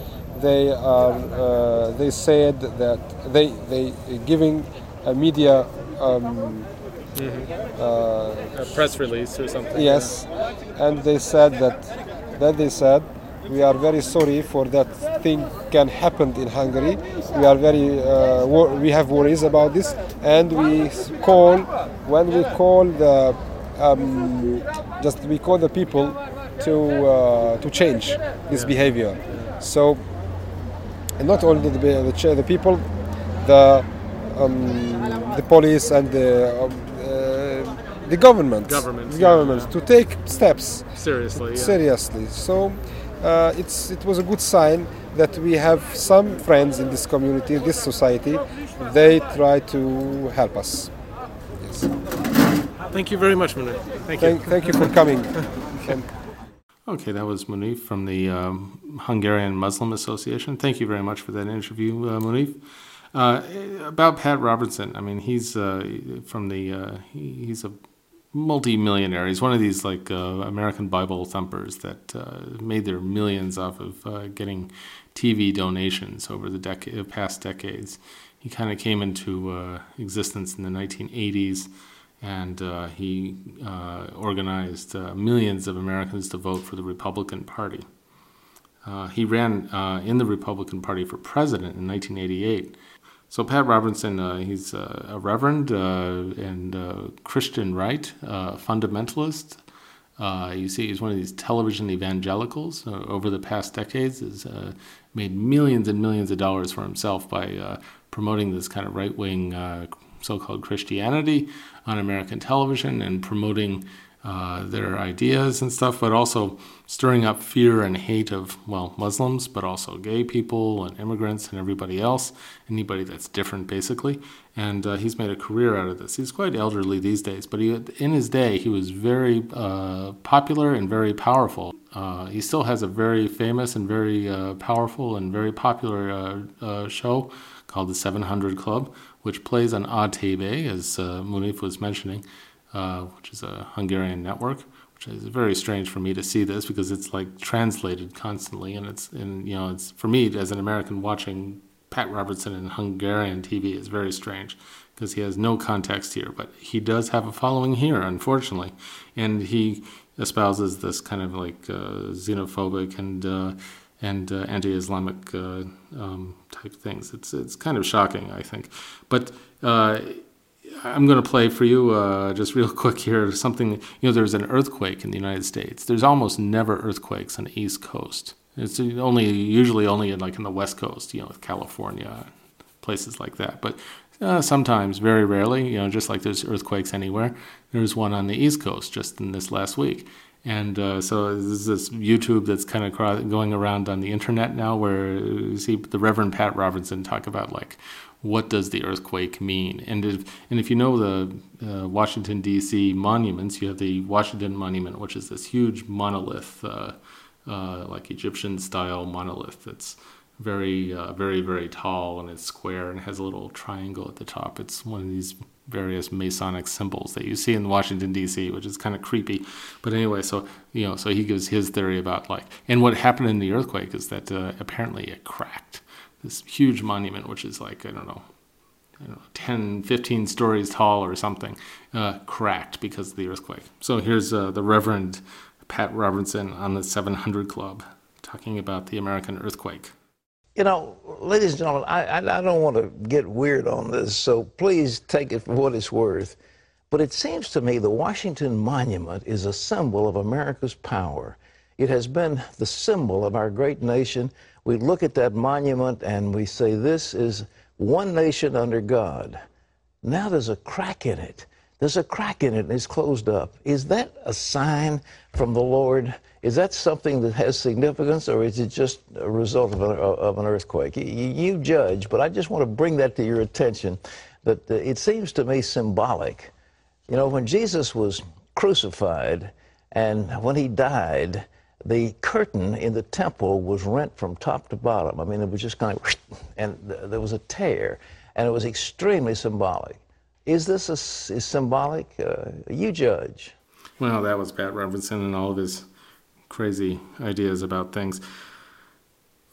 They are. Uh, they said that they they giving a media. Um, uh, A press release or something? Yes, and they said that that they said we are very sorry for that thing can happen in Hungary. We are very uh, we have worries about this, and we call when we call the um, just we call the people to uh, to change this behavior. So not only the the, the people, the um, the police and the um, uh, the government, Governments, the yeah, governments to take steps Seriously, yeah. seriously. So uh, it's it was a good sign that we have some friends in this community, this society. They try to help us. Yes. Thank you very much, Munir. Thank you. Thank, thank you for coming. Okay, that was Munif from the um, Hungarian Muslim Association. Thank you very much for that interview, uh, Munif. Uh, about Pat Robertson, I mean, he's uh, from the uh, he, he's a multi-millionaire. He's one of these like uh, American Bible thumpers that uh, made their millions off of uh, getting TV donations over the decade, past decades. He kind of came into uh, existence in the 1980s and uh, he uh, organized uh, millions of Americans to vote for the Republican Party. Uh, he ran uh, in the Republican Party for president in 1988. So Pat Robertson, uh, he's uh, a reverend uh, and uh, Christian right, uh, fundamentalist. You see, he's one of these television evangelicals. Over the past decades, has made millions and millions of dollars for himself by promoting this kind of right-wing so-called Christianity on American television and promoting uh, their ideas and stuff, but also stirring up fear and hate of, well, Muslims, but also gay people and immigrants and everybody else, anybody that's different, basically. And uh, he's made a career out of this. He's quite elderly these days, but he, in his day, he was very uh, popular and very powerful. Uh, he still has a very famous and very uh, powerful and very popular show called the 700 Club, which plays on ATV, as Munif was mentioning uh, which is a Hungarian network, which is very strange for me to see this because it's like translated constantly, and it's and you know it's for me as an American watching Pat Robertson in Hungarian TV is very strange because he has no context here, but he does have a following here, unfortunately, and he espouses this kind of like uh, xenophobic and uh, and uh, anti-Islamic uh, um, type things. It's it's kind of shocking, I think, but uh, I'm going to play for you uh, just real quick here something. You know, there's an earthquake in the United States. There's almost never earthquakes on the East Coast. It's only usually only in, like in the West Coast. You know, California, places like that. But uh, sometimes, very rarely, you know, just like there's earthquakes anywhere, there's one on the East Coast just in this last week. And uh, so there's this YouTube that's kind of going around on the internet now, where you see the Reverend Pat Robertson talk about like what does the earthquake mean? And if, and if you know the uh, Washington, D.C. monuments, you have the Washington Monument, which is this huge monolith, uh, uh, like Egyptian style monolith that's very, uh, very, very tall and it's square and has a little triangle at the top. It's one of these various Masonic symbols that you see in Washington D.C., which is kind of creepy. But anyway, so you know, so he gives his theory about like, and what happened in the earthquake is that uh, apparently it cracked this huge monument, which is like, I don't know, I don't know 10, 15 stories tall or something, uh, cracked because of the earthquake. So here's uh, the Reverend Pat Robertson on the 700 Club talking about the American earthquake. You know, ladies and gentlemen, I, I, I don't want to get weird on this, so please take it for what it's worth. But it seems to me the Washington Monument is a symbol of America's power. It has been the symbol of our great nation we look at that monument and we say, this is one nation under God. Now there's a crack in it. There's a crack in it and it's closed up. Is that a sign from the Lord? Is that something that has significance or is it just a result of, of an earthquake? You, you, judge, but I just want to bring that to your attention that uh, it seems to me symbolic. You know, when Jesus was crucified and when he died, the curtain in the temple was rent from top to bottom. I mean, it was just kind of, and there was a tear, and it was extremely symbolic. Is this a, is symbolic? Uh, you judge. Well, that was Pat Robertson and all of his crazy ideas about things.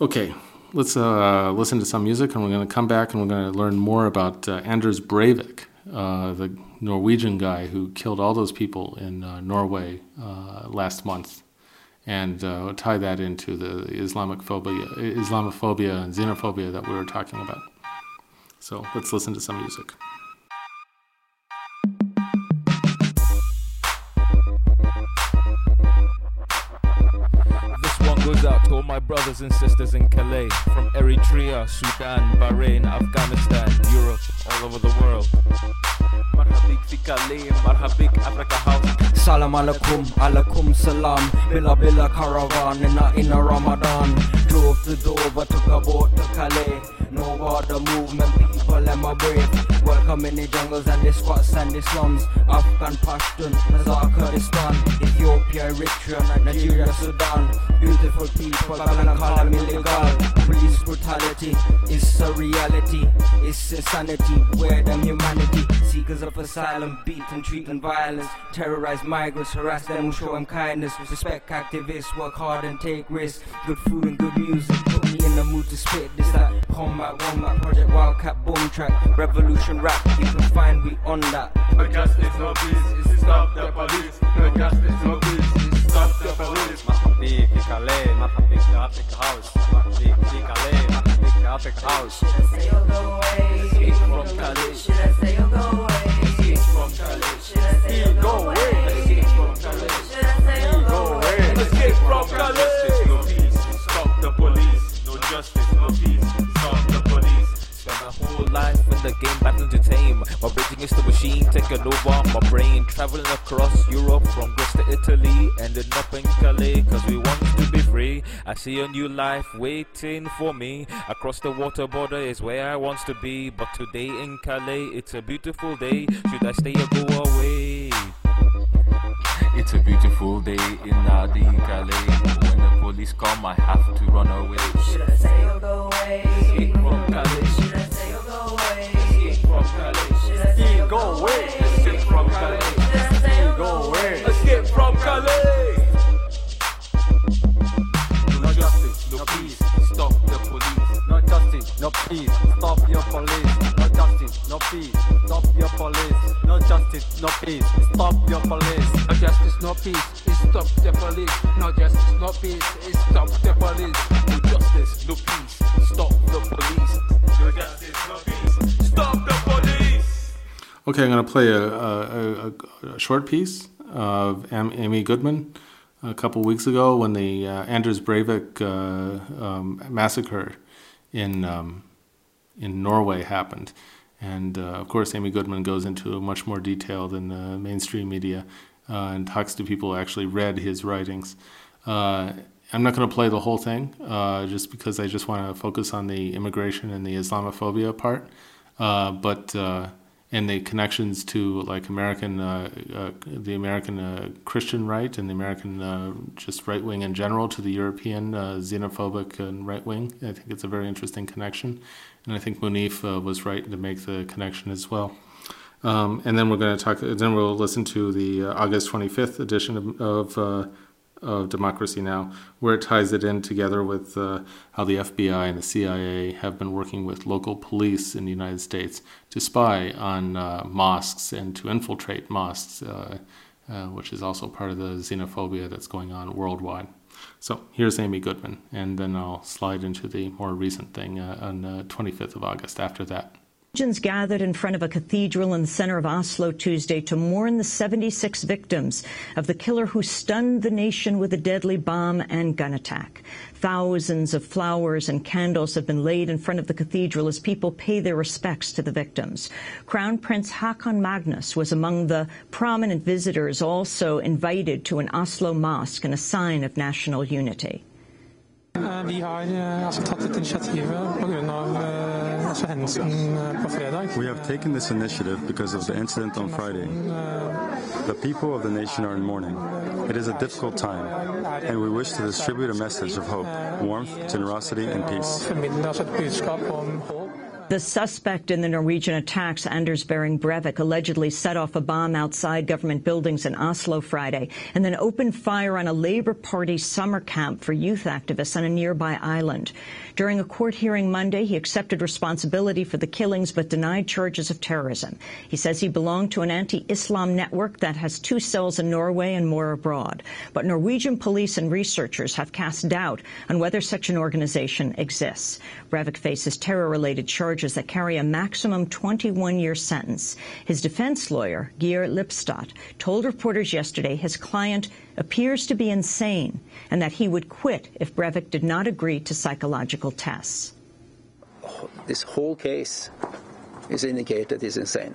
Okay, let's uh, listen to some music, and we're going to come back and we're going to learn more about uh, Anders Breivik, uh, the Norwegian guy who killed all those people in uh, Norway uh, last month and uh, tie that into the Islamic phobia, Islamophobia and xenophobia that we were talking about. So let's listen to some music. All my brothers and sisters in Calais, from Eritrea, Sudan, Bahrain, Afghanistan, Europe, all over the world. Salam alaikum, alaikum salam. Bila bila caravan in a, in a Ramadan. Drove to Dover, took a boat to Calais. No border movement, people am a brave. Welcome in the jungles and the squats and the slums. Afghan, Pashtun, Nazar, Kurdistan, Ethiopia, Eritrea, Nigeria, Sudan. Beautiful people, gonna call them illegal. Police brutality is a reality. It's insanity. Where them humanity? Seekers of asylum, beat and treat and violence. Terrorize migrants, harass them who show them kindness. Respect activists, work hard and take risks. Good food and good music. Put me in the mood to spit this that. Combat, Wombat, Project Wildcat, Boom Track, Revolution Rap. You can find me on that. No justice, no peace. It's stop the police. No justice, no peace. It's stop the police. Mahdi, Calais, Mahdi, Africa House. Mahdi, Calais, Mahdi, Africa House. Should I say or go away? Escape from Calais. Should I say or go away? Escape from Calais. Should I say or go away? Escape from Calais. Should I say or go away? Escape from Calais. No peace. Stop the police. No justice, no peace. Life in the game, battling to tame. My bridging is the machine, taking over my brain. Traveling across Europe from Greece to Italy, ending up in Calais, cause we want to be free. I see a new life waiting for me. Across the water border is where I want to be. But today in Calais, it's a beautiful day. Should I stay or go away? It's a beautiful day in Nadi, Calais. When the police come, I have to run away. Should I stay or go away? Escape from Calais. Go away. Escape from Calais. Go away? Escape from Calais. No justice, no peace. Stop the police. No justice, no peace. Stop your police. No justice, no peace. Stop your police. No justice, no peace. Stop your police. No justice, no peace. Stop the police. No justice, no peace. Stop the police. No justice, no peace. Stop the police. No justice, no Okay, I'm going to play a, a, a, a short piece of Am- Amy Goodman. A couple weeks ago, when the uh, Anders Breivik uh, um, massacre in um, in Norway happened, and uh, of course, Amy Goodman goes into much more detail than the mainstream media uh, and talks to people who actually read his writings. Uh, I'm not going to play the whole thing, uh, just because I just want to focus on the immigration and the Islamophobia part. But and the connections to like American, uh, uh, the American uh, Christian right and the American uh, just right wing in general to the European uh, xenophobic and right wing. I think it's a very interesting connection, and I think Munif uh, was right to make the connection as well. Um, and then we're going to talk. Then we'll listen to the August 25th edition of, of, of Democracy Now, where it ties it in together with uh, how the FBI and the CIA have been working with local police in the United States to spy on uh, mosques and to infiltrate mosques, uh, uh, which is also part of the xenophobia that's going on worldwide. So here's Amy Goodman, and then I'll slide into the more recent thing uh, on the 25th of August after that. Christians gathered in front of a cathedral in the center of Oslo Tuesday to mourn the 76 victims of the killer who stunned the nation with a deadly bomb and gun attack. Thousands of flowers and candles have been laid in front of the cathedral as people pay their respects to the victims. Crown Prince Haakon Magnus was among the prominent visitors also invited to an Oslo mosque in a sign of national unity. Eh, vi har eh, altså tatt dette initiativet eh, pga. Altså hendelsen på fredag. We have taken this initiative because of the incident on Friday. The people of the nation are in mourning. It is a difficult time, and we wish to distribute a message of hope, warmth, generosity, and peace. The suspect in the Norwegian attacks, Anders Behring Breivik, allegedly set off a bomb outside government buildings in Oslo Friday and then opened fire on a Labour Party summer camp for youth activists on a nearby island. During a court hearing Monday, he accepted responsibility for the killings but denied charges of terrorism. He says he belonged to an anti-Islam network that has two cells in Norway and more abroad. But Norwegian police and researchers have cast doubt on whether such an organization exists. Breivik faces terror-related charges that carry a maximum 21-year sentence. His defense lawyer, Geir Lippestad, told reporters yesterday his client appears to be insane and that he would quit if Breivik did not agree to psychological tests. This whole case is indicated he's insane.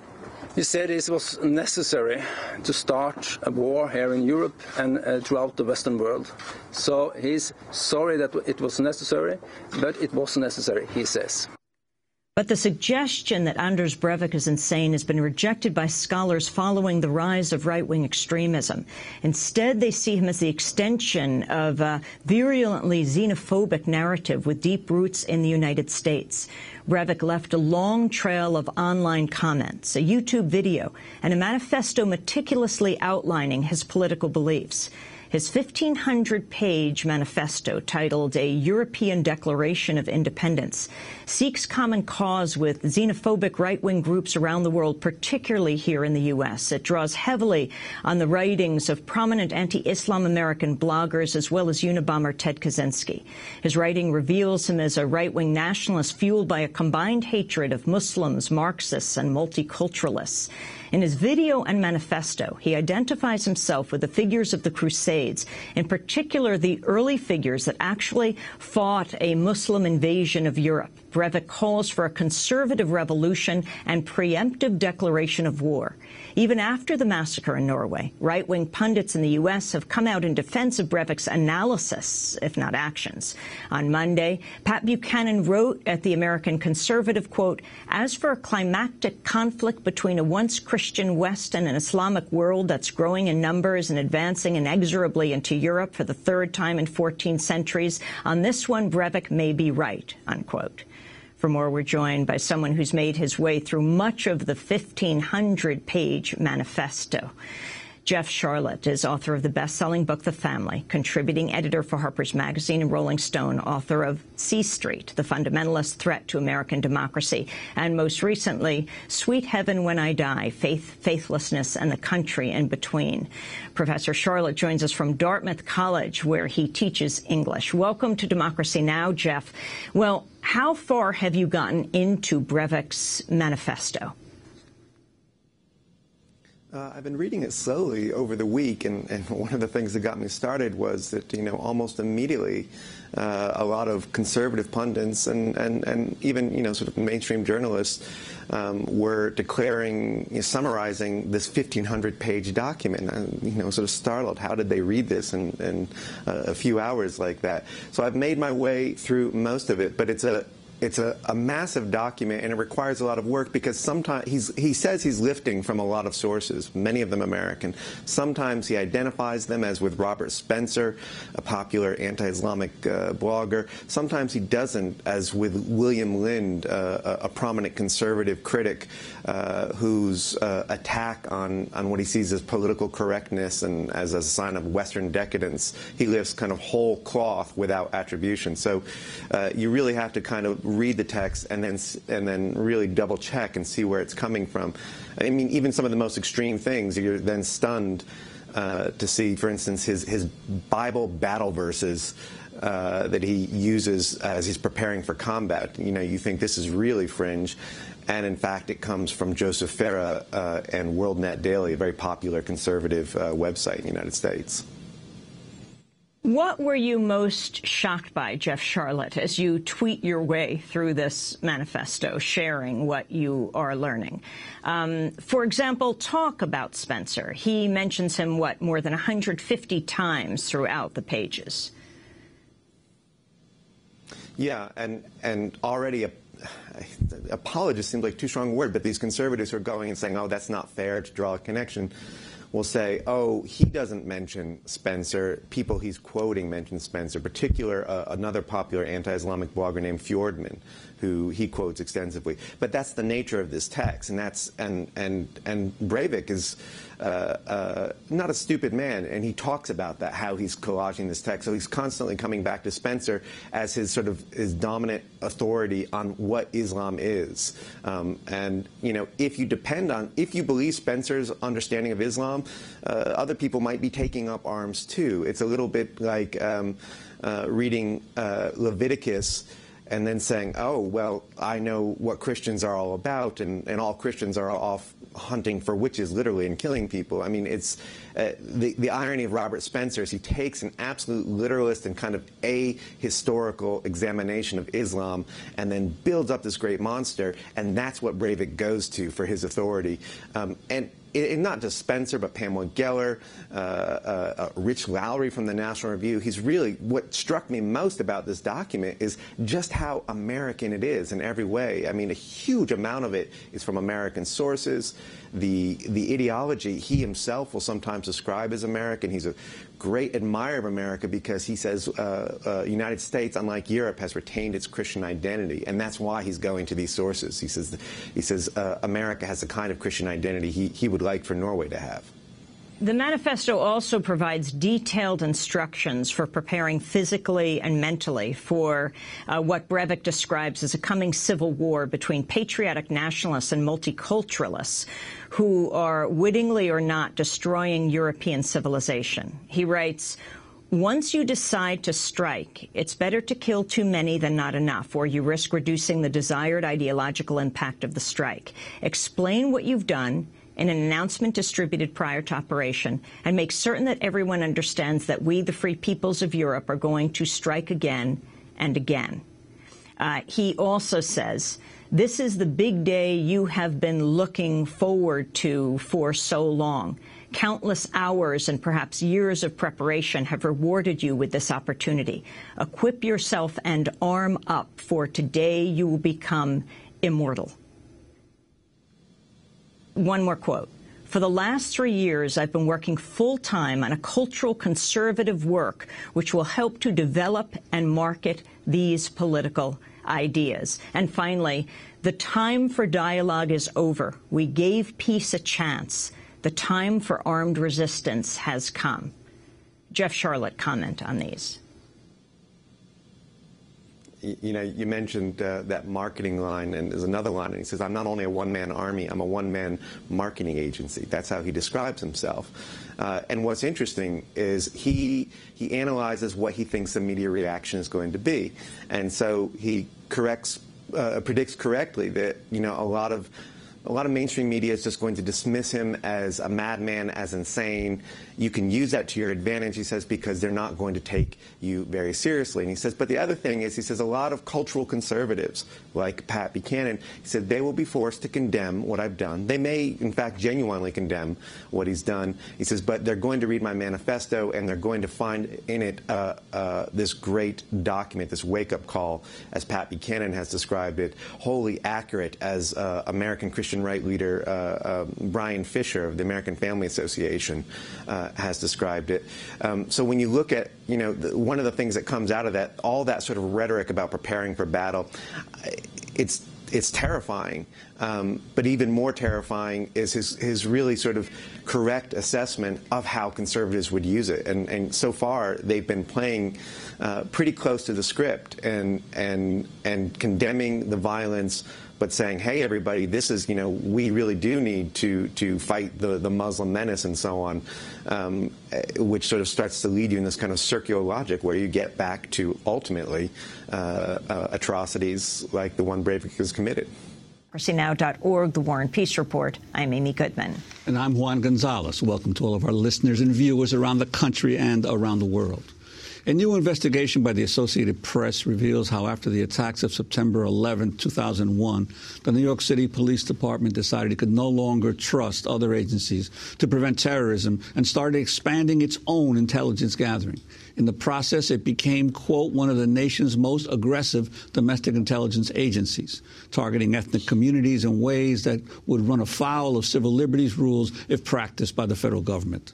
He said it was necessary to start a war here in Europe and uh, throughout the Western world. So he's sorry that it was necessary, but it was necessary, he says. But the suggestion that Anders Breivik is insane has been rejected by scholars following the rise of right-wing extremism. Instead, they see him as the extension of a virulently xenophobic narrative with deep roots in the United States. Breivik left a long trail of online comments, a YouTube video, and a manifesto meticulously outlining his political beliefs. His 1,500-page manifesto, titled A European Declaration of Independence, seeks common cause with xenophobic right-wing groups around the world, particularly here in the U.S. It draws heavily on the writings of prominent anti-Islam American bloggers as well as Unabomber Ted Kaczynski. His writing reveals him as a right-wing nationalist fueled by a combined hatred of Muslims, Marxists, and multiculturalists. In his video and manifesto, he identifies himself with the figures of the Crusades in particular the early figures that actually fought a Muslim invasion of Europe. Breivik calls for a conservative revolution and preemptive declaration of war. Even after the massacre in Norway, right-wing pundits in the U.S. have come out in defense of Breivik's analysis, if not actions. On Monday, Pat Buchanan wrote at the American Conservative, quote, as for a climactic conflict between a once Christian West and an Islamic world that's growing in numbers and advancing inexorably into Europe for the third time in 14 centuries, on this one, Breivik may be right, unquote. For more, we're joined by someone who's made his way through much of the 1,500-page manifesto. Jeff Sharlet is author of the best-selling book, The Family, contributing editor for Harper's Magazine and Rolling Stone, author of C Street, The Fundamentalist Threat to American Democracy, and most recently, Sweet Heaven When I Die, Faith, Faithlessness, and the Country in Between. Professor Sharlet joins us from Dartmouth College, where he teaches English. Welcome to Democracy Now!, Jeff. Well, how far have you gotten into Breivik's manifesto? Uh, I've been reading it slowly over the week, and, and, one of the things that got me started was that, you know, almost immediately uh, a lot of conservative pundits and, and, and even, you know, sort of mainstream journalists um, were declaring, you know, summarizing this 1,500-page document. And, you know, sort of startled. How did they read this in, in uh, a few hours like that? So I've made my way through most of it, but it's a it's a, a, massive document and it requires a lot of work because sometimes he's, he says he's lifting from a lot of sources, many of them American. Sometimes he identifies them as with Robert Spencer, a popular anti-Islamic uh, blogger. Sometimes he doesn't, as with William Lind, uh, a, a, prominent conservative critic uh, whose uh, attack on, on what he sees as political correctness and as a sign of Western decadence, he lifts kind of whole cloth without attribution. So uh, you really have to kind of read the text and then and then really double check and see where it's coming from. I mean, even some of the most extreme things, you're then stunned uh, to see, for instance, his his Bible battle verses. Uh, that he uses as he's preparing for combat. You know, you think this is really fringe, and in fact, it comes from Joseph Farah uh, and WorldNet Daily, a very popular conservative uh, website in the United States. What were you most shocked by, Jeff Sharlet, as you tweet your way through this manifesto, sharing what you are learning? Um, for example, talk about Spencer. He mentions him, what, more than 150 times throughout the pages. Yeah, and, and already a apologist seems like too strong a word, but these conservatives are going and saying, oh, that's not fair to draw a connection will say, oh, he doesn't mention Spencer. People he's quoting mention Spencer, particular uh, another popular anti-Islamic blogger named Fjordman, who he quotes extensively. But that's the nature of this text, and that's and and and Breivik is uh, uh, not a stupid man, and he talks about that how he's collaging this text. So he's constantly coming back to Spencer as his sort of his dominant authority on what Islam is. Um, and you know, if you depend on if you believe Spencer's understanding of Islam, uh, other people might be taking up arms too. It's a little bit like um, uh, reading uh, Leviticus and then saying, oh, well, I know what Christians are all about, and, and all Christians are off hunting for witches, literally, and killing people. I mean, it's uh, the, the irony of Robert Spencer is he takes an absolute literalist and kind of a historical examination of Islam and then builds up this great monster, and that's what Breivik goes to for his authority. Um, and it, not just Spencer, but Pamela Geller, uh, uh, uh, Rich Lowry from the National Review. He's really, what struck me most about this document is just how American it is in every way. I mean, a huge amount of it is from American sources. The, the ideology he himself will sometimes describe as American. He's a great admirer of America because he says uh, uh, United States, unlike Europe, has retained its Christian identity, and that's why he's going to these sources. He says he says uh, America has the kind of Christian identity he, he would like for Norway to have. The manifesto also provides detailed instructions for preparing physically and mentally for uh, what Breivik describes as a coming civil war between patriotic nationalists and multiculturalists who are wittingly or not destroying European civilization. He writes, once you decide to strike, it's better to kill too many than not enough, or you risk reducing the desired ideological impact of the strike. Explain what you've done, in an announcement distributed prior to operation and make certain that everyone understands that we, the free peoples of Europe, are going to strike again and again. Uh, he also says, this is the big day you have been looking forward to for so long. Countless hours and perhaps years of preparation have rewarded you with this opportunity. Equip yourself and arm up, for today you will become immortal. One more quote. For the last three years, I've been working full-time on a cultural conservative work which will help to develop and market these political ideas. And finally, the time for dialogue is over. We gave peace a chance. The time for armed resistance has come. Jeff Sharlet, comment on these. You know, you mentioned uh, that marketing line, and there's another line, and he says, I'm not only a one-man army, I'm a one-man marketing agency. That's how he describes himself. Uh, and what's interesting is he, he analyzes what he thinks the media reaction is going to be. And so he corrects, uh, predicts correctly that, you know, a lot of a lot of mainstream media is just going to dismiss him as a madman, as insane. You can use that to your advantage, he says, because they're not going to take you very seriously. And he says, but the other thing is, he says, a lot of cultural conservatives, like Pat Buchanan, he said, they will be forced to condemn what I've done. They may, in fact, genuinely condemn what he's done. He says, but they're going to read my manifesto and they're going to find in it uh, uh, this great document, this wake-up call, as Pat Buchanan has described it, wholly accurate as uh, American Christian right leader uh, uh, Bryan Fischer of the American Family Association uh, has described it. Um, so when you look at, you know, the, one of the things that comes out of that, all that sort of rhetoric about preparing for battle, it's it's terrifying. Um, but even more terrifying is his, his really sort of correct assessment of how conservatives would use it. And, and so far, they've been playing uh, pretty close to the script and, and, and condemning the violence but saying, hey, everybody, this is, you know, we really do need to, to fight the, the Muslim menace and so on, um, which sort of starts to lead you in this kind of circular logic where you get back to ultimately uh, uh, atrocities like the one Breivik has committed. DemocracyNow.org, The War and Peace Report. I'm Amy Goodman. And I'm Juan Gonzalez. Welcome to all of our listeners and viewers around the country and around the world. A new investigation by the Associated Press reveals how after the attacks of September 11, 2001, the New York City Police Department decided it could no longer trust other agencies to prevent terrorism and started expanding its own intelligence gathering. In the process, it became, quote, one of the nation's most aggressive domestic intelligence agencies, targeting ethnic communities in ways that would run afoul of civil liberties rules if practiced by the federal government.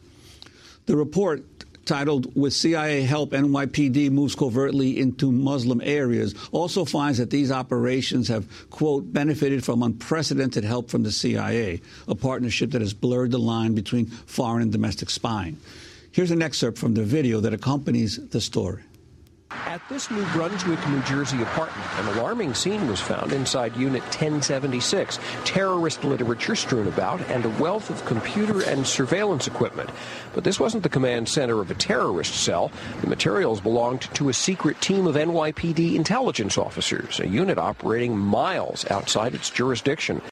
The report titled With CIA Help, NYPD Moves Covertly into Muslim Areas, also finds that these operations have, quote, benefited from unprecedented help from the CIA, a partnership that has blurred the line between foreign and domestic spying. Here's an excerpt from the video that accompanies the story. This New Brunswick, New Jersey apartment, an alarming scene was found inside Unit 1076. Terrorist literature strewn about and a wealth of computer and surveillance equipment. But this wasn't the command center of a terrorist cell. The materials belonged to a secret team of NYPD intelligence officers, a unit operating miles outside its jurisdiction.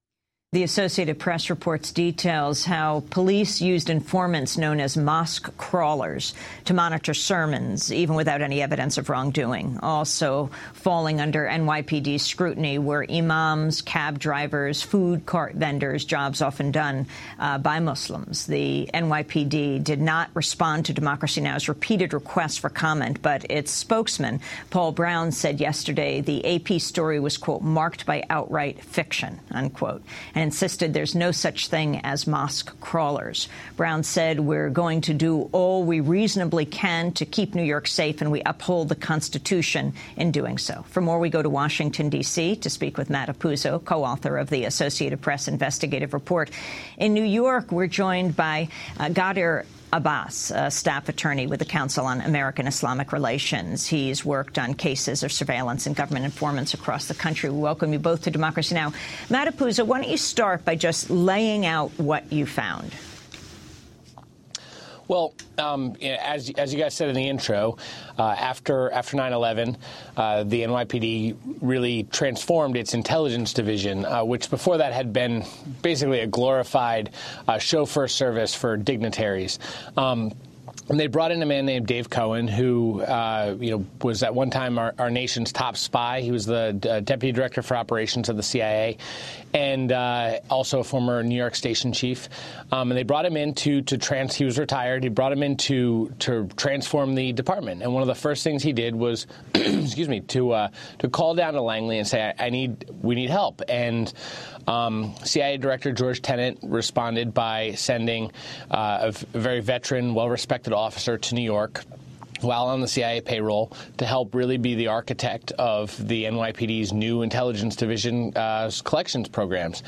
The Associated Press reports details how police used informants known as mosque crawlers to monitor sermons, even without any evidence of wrongdoing. Also falling under NYPD scrutiny were imams, cab drivers, food cart vendors, jobs often done uh, by Muslims. The NYPD did not respond to Democracy Now!'s repeated requests for comment, but its spokesman, Paul Brown, said yesterday the AP story was, quote, marked by outright fiction, unquote and insisted there's no such thing as mosque crawlers. Brown said, We're going to do all we reasonably can to keep New York safe, and we uphold the Constitution in doing so. For more, we go to Washington, D.C. to speak with Matt Apuzzo, co author of the Associated Press investigative report. In New York, we're joined by uh, Gadeir Abbas, a staff attorney with the Council on American Islamic Relations. He's worked on cases of surveillance and government informants across the country. We welcome you both to Democracy Now! Matt Apuzzo, why don't you start by just laying out what you found? Well, um, as as you guys said in the intro, uh, after after 9/11, uh, the NYPD really transformed its intelligence division, uh, which before that had been basically a glorified uh, chauffeur service for dignitaries. Um, and they brought in a man named Dave Cohen, who uh, you know was at one time our, our, nation's top spy. He was the uh, deputy director for operations of the CIA, and uh, also a former New York station chief. Um, and they brought him in to to trans. He was retired. He brought him in to to transform the department. And one of the first things he did was, excuse me, to uh, to call down to Langley and say, I, I need we need help. And um, CIA Director George Tenet responded by sending uh, a very veteran, well-respected officer to New York while on the CIA payroll to help really be the architect of the NYPD's new intelligence division uh, collections programs.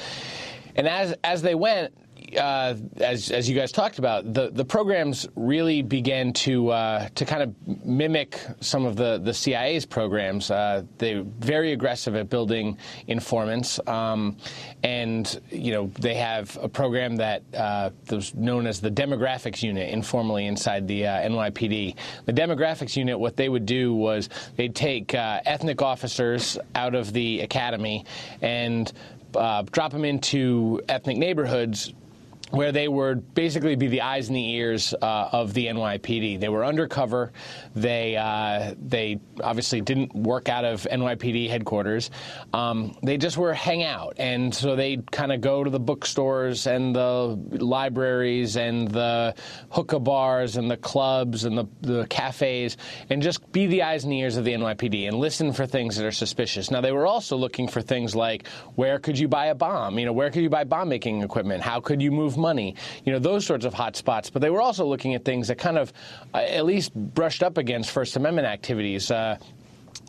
And as as they went, uh, as, as you guys talked about, the, the programs really began to uh, to kind of mimic some of the, the CIA's programs. Uh, they're very aggressive at building informants, um, and you know they have a program that uh, was known as the demographics unit, informally inside the uh, NYPD. The demographics unit, what they would do was they'd take ethnic officers out of the academy and uh, drop them into ethnic neighborhoods where they would basically be the eyes and the ears uh, of the NYPD. They were undercover. They uh, they obviously didn't work out of NYPD headquarters. Um, they just were hang out, and so they kind of go to the bookstores and the libraries and the hookah bars and the clubs and the, the cafes, and just be the eyes and the ears of the NYPD and listen for things that are suspicious. Now they were also looking for things like where could you buy a bomb? You know, where could you buy bomb making equipment? How could you move money, you know, those sorts of hot spots. But they were also looking at things that kind of uh, at least brushed up against First Amendment activities. Uh,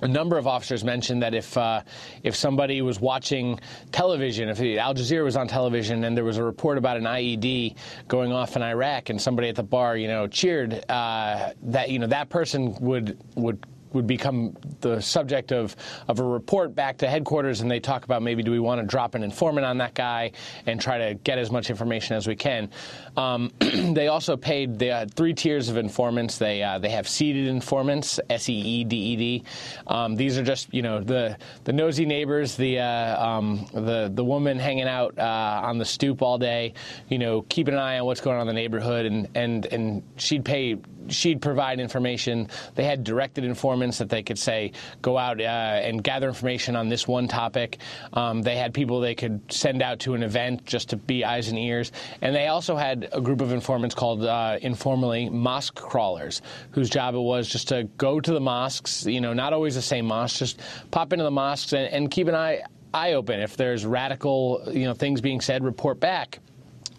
a number of officers mentioned that if uh, if somebody was watching television, if Al Jazeera was on television and there was a report about an IED going off in Iraq, and somebody at the bar, you know, cheered, uh, that you know that person would would would become the subject of, of a report back to headquarters, and they talk about maybe do we want to drop an informant on that guy and try to get as much information as we can. Um, they also paid they had three tiers of informants. They uh, they have seeded informants, S E E D E D. Um, these are just you know the the nosy neighbors, the uh, um, the the woman hanging out uh, on the stoop all day, you know, keeping an eye on what's going on in the neighborhood, and and and she'd pay she'd provide information. They had directed informants that they could say, go out uh, and gather information on this one topic. Um, they had people they could send out to an event just to be eyes and ears. And they also had a group of informants called uh, informally mosque crawlers, whose job it was just to go to the mosques, you know, not always the same mosque, just pop into the mosques and, and keep an eye eye open. If there's radical, you know, things being said, report back.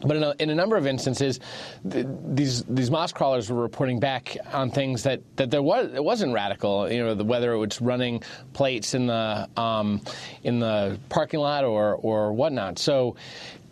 But in a, in a, number of instances, th- these these mosque crawlers were reporting back on things that, that there was it wasn't radical. You know, the, whether it was running plates in the um, in the parking lot or or whatnot. So.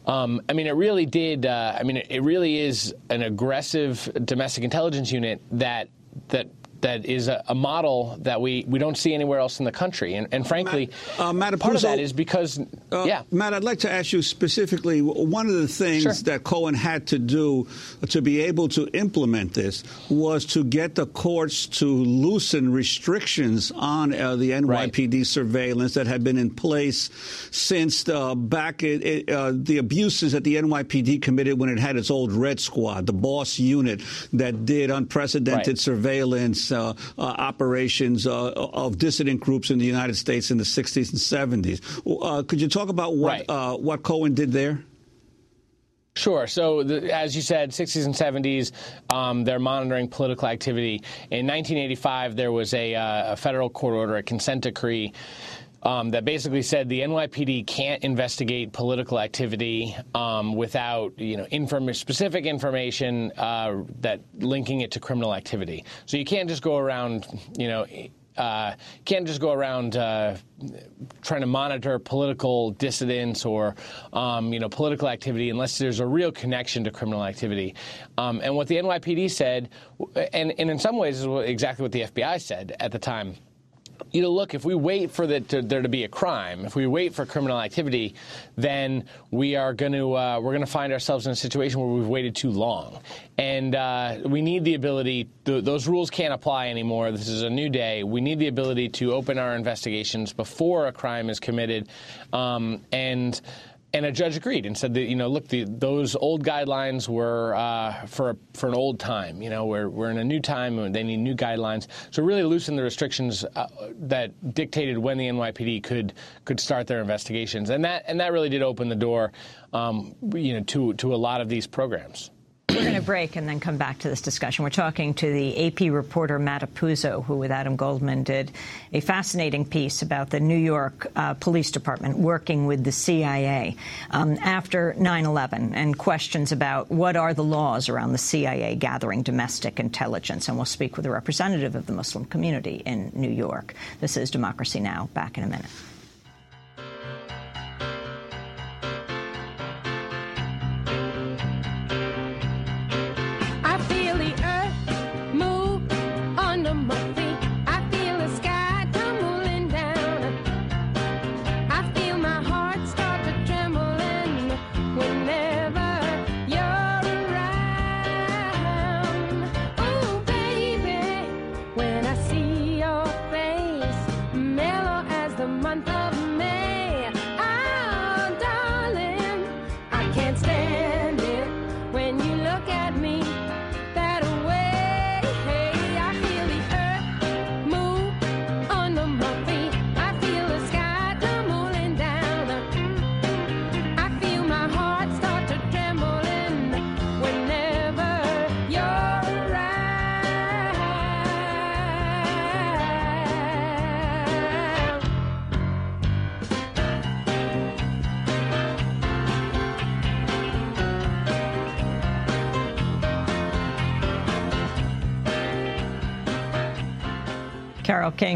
Um, I mean, it really did. Uh, I mean, it, it really is an aggressive domestic intelligence unit that that that is a, a, model that we, we don't see anywhere else in the country. And, and frankly, Matt, uh, Matt part of that is because, uh, yeah. Matt, I'd like to ask you specifically one of the things sure. that Cohen had to do to be able to implement this was to get the courts to loosen restrictions on uh, the NYPD right. surveillance that had been in place since uh, back it, uh, the abuses that the NYPD committed when it had its old Red Squad, the boss unit that did unprecedented right. surveillance uh, uh, operations uh, of dissident groups in the United States in the 60s and 70s. could you talk about what right. what Cohen did there? Sure. So, the, as you said, 60s and 70s, um, they're monitoring political activity. In 1985, there was a, uh, a, federal court order, a consent decree, um, that basically said the NYPD can't investigate political activity um, without you know inform- specific information uh, that linking it to criminal activity. So you can't just go around you know. Uh, can't just go around uh, trying to monitor political dissidents or um, you know political activity unless there's a real connection to criminal activity. Um, and what the NYPD said, and, and in some ways is exactly what the FBI said at the time you know, look, if we wait for the, to, there to be a crime, if we wait for criminal activity, then we are going to uh, we're going to find ourselves in a situation where we've waited too long, and uh, we need the ability. Th- those rules can't apply anymore. This is a new day. We need the ability to open our investigations before a crime is committed, um, and and a judge agreed and said that you know look the, those old guidelines were uh, for for an old time you know we're, we're in a new time and they need new guidelines so really loosen the restrictions uh, that dictated when the NYPD could could start their investigations and that and that really did open the door um, you know to to a lot of these programs. We're going to break and then come back to this discussion. We're talking to the AP reporter Matt Apuzzo, who with Adam Goldman did a fascinating piece about the New York uh, Police Department working with the CIA um, after 9-11 and questions about what are the laws around the CIA gathering domestic intelligence. And we'll speak with a representative of the Muslim community in New York. This is Democracy Now! Back in a minute.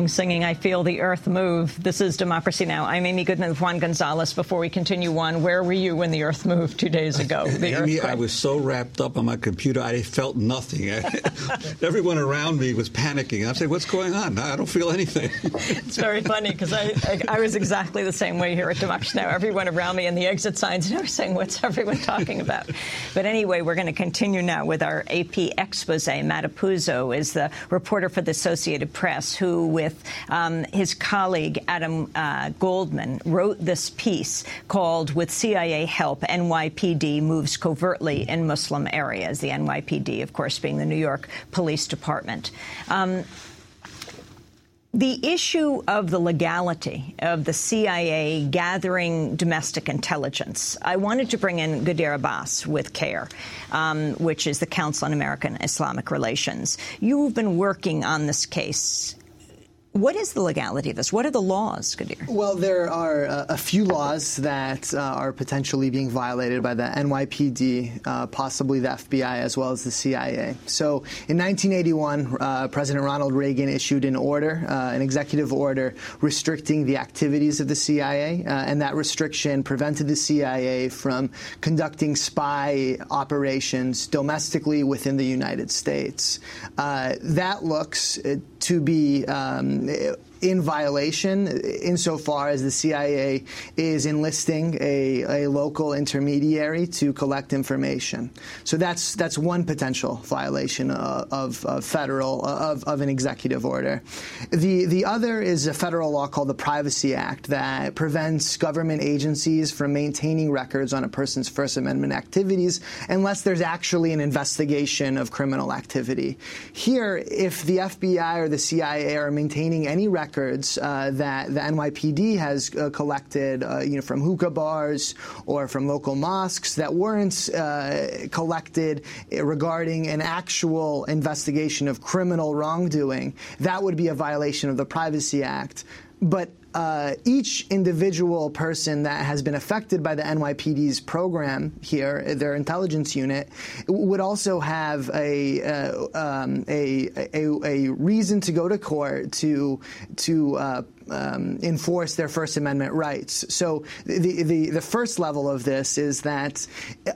Singing I Feel the Earth Move. This is Democracy Now! I'm Amy Goodman with Juan Gonzalez. Before we continue on, where were you when the Earth moved two days ago? The Amy. I was so wrapped up on my computer, I felt nothing. Everyone around me was panicking. I said, "What's going on? I don't feel anything." It's very funny because I, I, I was exactly the same way here at Democracy Now! Everyone around me and the exit signs, and I was saying, what's everyone talking about? But anyway, we're going to continue now with our AP expose. Matt Apuzzo is the reporter for the Associated Press who, with um, his colleague Adam uh, Goldman, wrote this piece called With CIA Help, NYPD Moves Covertly in Muslim Areas. The NYPD, of course, being the New York Police Department. Um, the issue of the legality of the CIA gathering domestic intelligence, I wanted to bring in Gadeir Abbas with CAIR, um, which is the Council on American Islamic Relations. You've been working on this case. What is the legality of this? What are the laws, Gadeir? Well, there are uh, a few laws that uh, are potentially being violated by the NYPD, uh, possibly the FBI, as well as the CIA. So, in 1981, uh, President Ronald Reagan issued an order, uh, an executive order, restricting the activities of the CIA, uh, and that restriction prevented the CIA from conducting spy operations domestically within the United States. that looks to be um, in violation insofar as the CIA is enlisting a, a local intermediary to collect information. So that's that's one potential violation of, of, of federal uh, of, of an executive order. The the other is a federal law called the Privacy Act that prevents government agencies from maintaining records on a person's First Amendment activities unless there's actually an investigation of criminal activity. Here, if the FBI or the CIA are maintaining any records uh, that the NYPD has uh, collected, uh, you know, from hookah bars or from local mosques that weren't uh, collected regarding an actual investigation of criminal wrongdoing, that would be a violation of the Privacy Act. But uh, each individual person that has been affected by the NYPD's program here, their intelligence unit, would also have a uh, um, a, a, a reason to go to court to to uh, um, enforce their First Amendment rights. So the, the, the first level of this is that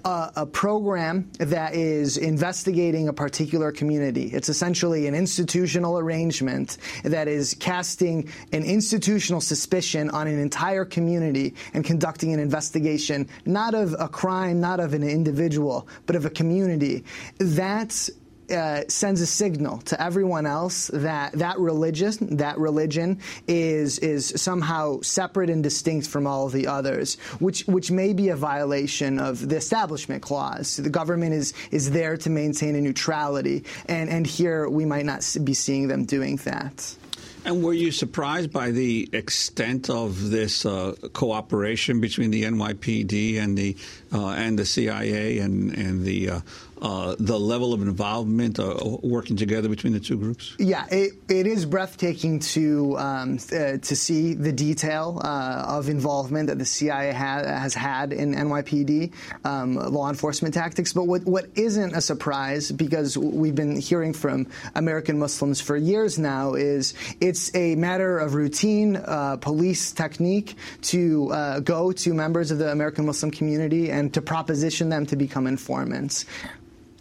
a, a, program that is investigating a particular community. It's essentially an institutional arrangement that is casting an institutional suspicion on an entire community and conducting an investigation, not of a crime, not of an individual, but of a community. That's uh, sends a signal to everyone else that that religion that religion is is somehow separate and distinct from all the others, which which may be a violation of the Establishment Clause. The government is is there to maintain a neutrality, and and here we might not be seeing them doing that. And were you surprised by the extent of this uh, cooperation between the NYPD and the uh, and the CIA and and the uh, the level of involvement uh, working together between the two groups? Yeah, it, it is breathtaking to um, uh, to see the detail uh, of involvement that the CIA ha- has had in NYPD um, law enforcement tactics. But what, what isn't a surprise, because we've been hearing from American Muslims for years now, is it's a matter of routine uh, police technique to go to members of the American Muslim community and to proposition them to become informants.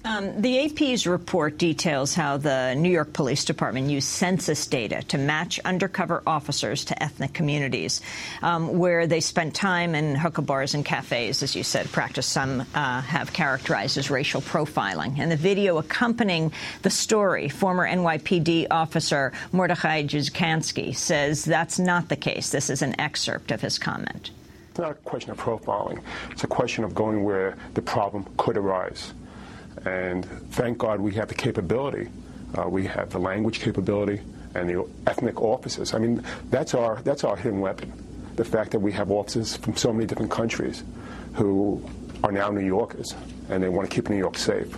Um, the AP's report details how the New York Police Department used census data to match undercover officers to ethnic communities, um, where they spent time in hookah bars and cafes, as you said, practice some uh, have characterized as racial profiling. And the video accompanying the story, former NYPD officer Mordecai Dzikansky says that's not the case. This is an excerpt of his comment. It's not a question of profiling. It's a question of going where the problem could arise. And thank God we have the capability. Uh, we have the language capability and the ethnic officers. I mean, that's our, that's our hidden weapon. The fact that we have officers from so many different countries who are now New Yorkers and they want to keep New York safe.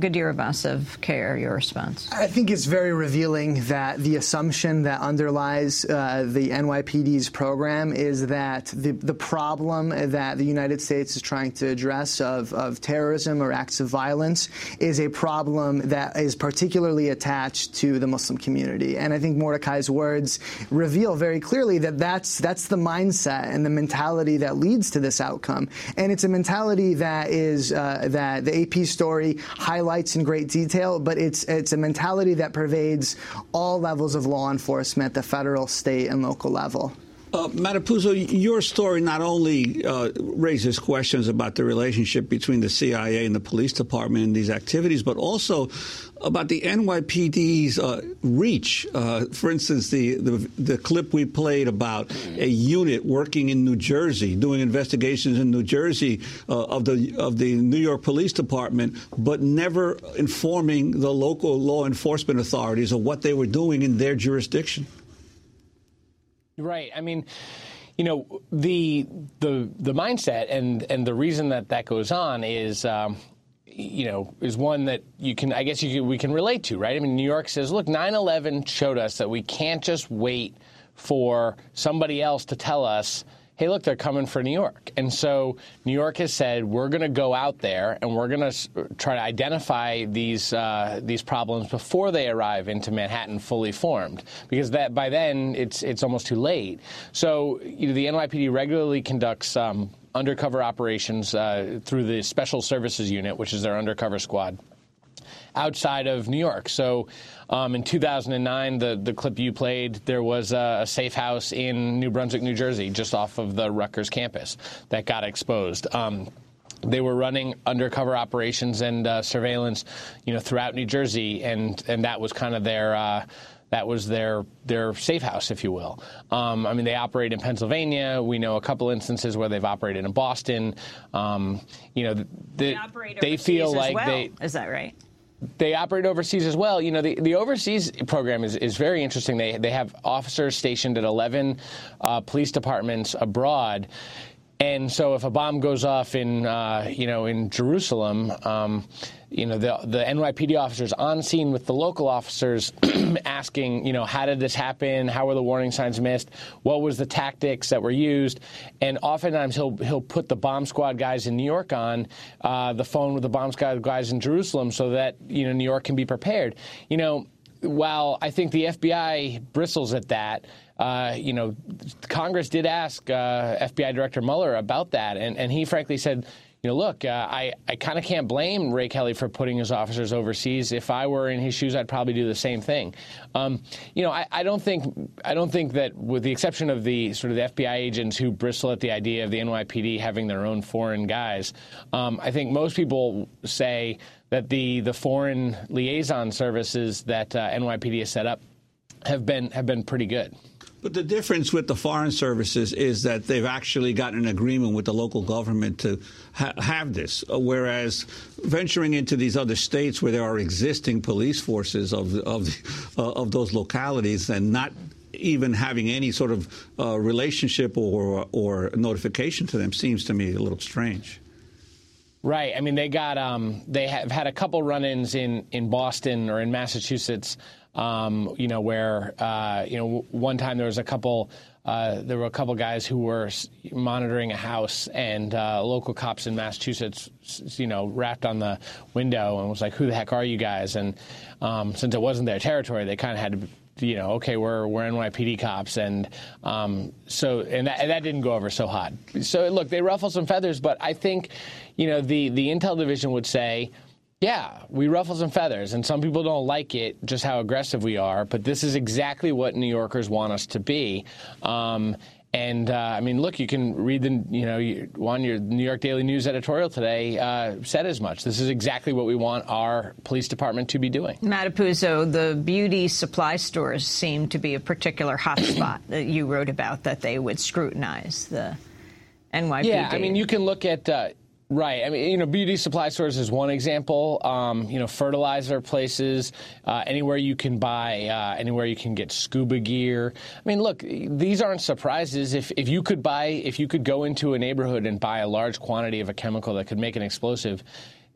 Gadeir of CAIR, your response. I think it's very revealing that the assumption that underlies uh, the NYPD's program is that the, the problem that the United States is trying to address of, of terrorism or acts of violence is a problem that is particularly attached to the Muslim community. And I think Mordecai's words reveal very clearly that that's, that's the mindset and the mentality that leads to this outcome. And it's a mentality that is uh, that the AP story highlights in great detail, but it's it's a mentality that pervades all levels of law enforcement, the federal, state, and local level. Uh, Matt Apuzzo, your story not only uh, raises questions about the relationship between the CIA and the police department in these activities, but also about the NYPD's uh, reach. Uh, for instance, the, the, the clip we played about a unit working in New Jersey, doing investigations in New Jersey uh, of the of the New York Police Department, but never informing the local law enforcement authorities of what they were doing in their jurisdiction. Right. I mean, you know, the the the mindset and and the reason that that goes on is. Um, you know, is one that you can, I guess, you can, we can relate to, right? I mean, New York says, look, 9/11 showed us that we can't just wait for somebody else to tell us, hey, look, they're coming for New York. And so New York has said, we're going to go out there and we're going to try to identify these uh, these problems before they arrive into Manhattan fully formed, because that by then it's it's almost too late. So you know, the NYPD regularly conducts. Um, undercover operations uh, through the Special Services Unit, which is their undercover squad outside of New York. So um, in 2009, the, the clip you played, there was a, a, safe house in New Brunswick, New Jersey, just off of the Rutgers campus that got exposed. Um, they were running undercover operations and uh, surveillance, you know, throughout New Jersey, and and that was kind of their. Uh, that was their their safe house, if you will. Um, I mean, they operate in Pennsylvania. We know a couple instances where they've operated in Boston. Um, you know, the, they, they feel like well. they is that right? They operate overseas as well. You know, the, the overseas program is, is very interesting. They they have officers stationed at 11 uh, police departments abroad And so if a bomb goes off in, uh, you know, in Jerusalem, um, you know, the, the NYPD officers on scene with the local officers asking, you know, how did this happen? How were the warning signs missed? What was the tactics that were used? And oftentimes he'll he'll put the bomb squad guys in New York on uh, the phone with the bomb squad guys in Jerusalem so that you know New York can be prepared. You know, while I think the FBI bristles at that. Uh, you know, Congress did ask uh, FBI Director Mueller about that, and, and he frankly said, you know, look, uh, I, I kind of can't blame Ray Kelly for putting his officers overseas. If I were in his shoes, I'd probably do the same thing. Um, you know, I, I don't think I don't think that, with the exception of the sort of the FBI agents who bristle at the idea of the NYPD having their own foreign guys, um, I think most people say that the the foreign liaison services that uh, NYPD has set up have been have been pretty good. But the difference with the foreign services is that they've actually gotten an agreement with the local government to ha- have this, uh, whereas venturing into these other states where there are existing police forces of of uh, of those localities and not even having any sort of uh, relationship or or notification to them seems to me a little strange. Right. I mean, they got um, they have had a couple run-ins in in Boston or in Massachusetts. Um, you know, where uh, you know one time there was a couple. Uh, there were a couple guys who were monitoring a house, and uh, local cops in Massachusetts, you know, rapped on the window and was like, "Who the heck are you guys?" And um, since it wasn't their territory, they kind of had to you know, okay, we're we're NYPD cops, and um, so and that, and that didn't go over so hot. So look, they ruffle some feathers, but I think, you know, the the intel division would say. Yeah, we ruffle some feathers, and some people don't like it, just how aggressive we are. But this is exactly what New Yorkers want us to be. Um, and uh, I mean, look, you can read the, you know, you, on your New York Daily News editorial today uh, said as much. This is exactly what we want our police department to be doing. Matt Apuzzo, the beauty supply stores seem to be a particular hotspot that you wrote about that they would scrutinize the NYPD. Yeah, I mean, you can look at. Uh, Right. I mean, you know, beauty supply stores is one example. Um, you know, fertilizer places, uh, anywhere you can buy, uh, anywhere you can get scuba gear. I mean, look, these aren't surprises. If if you could buy, if you could go into a neighborhood and buy a large quantity of a chemical that could make an explosive.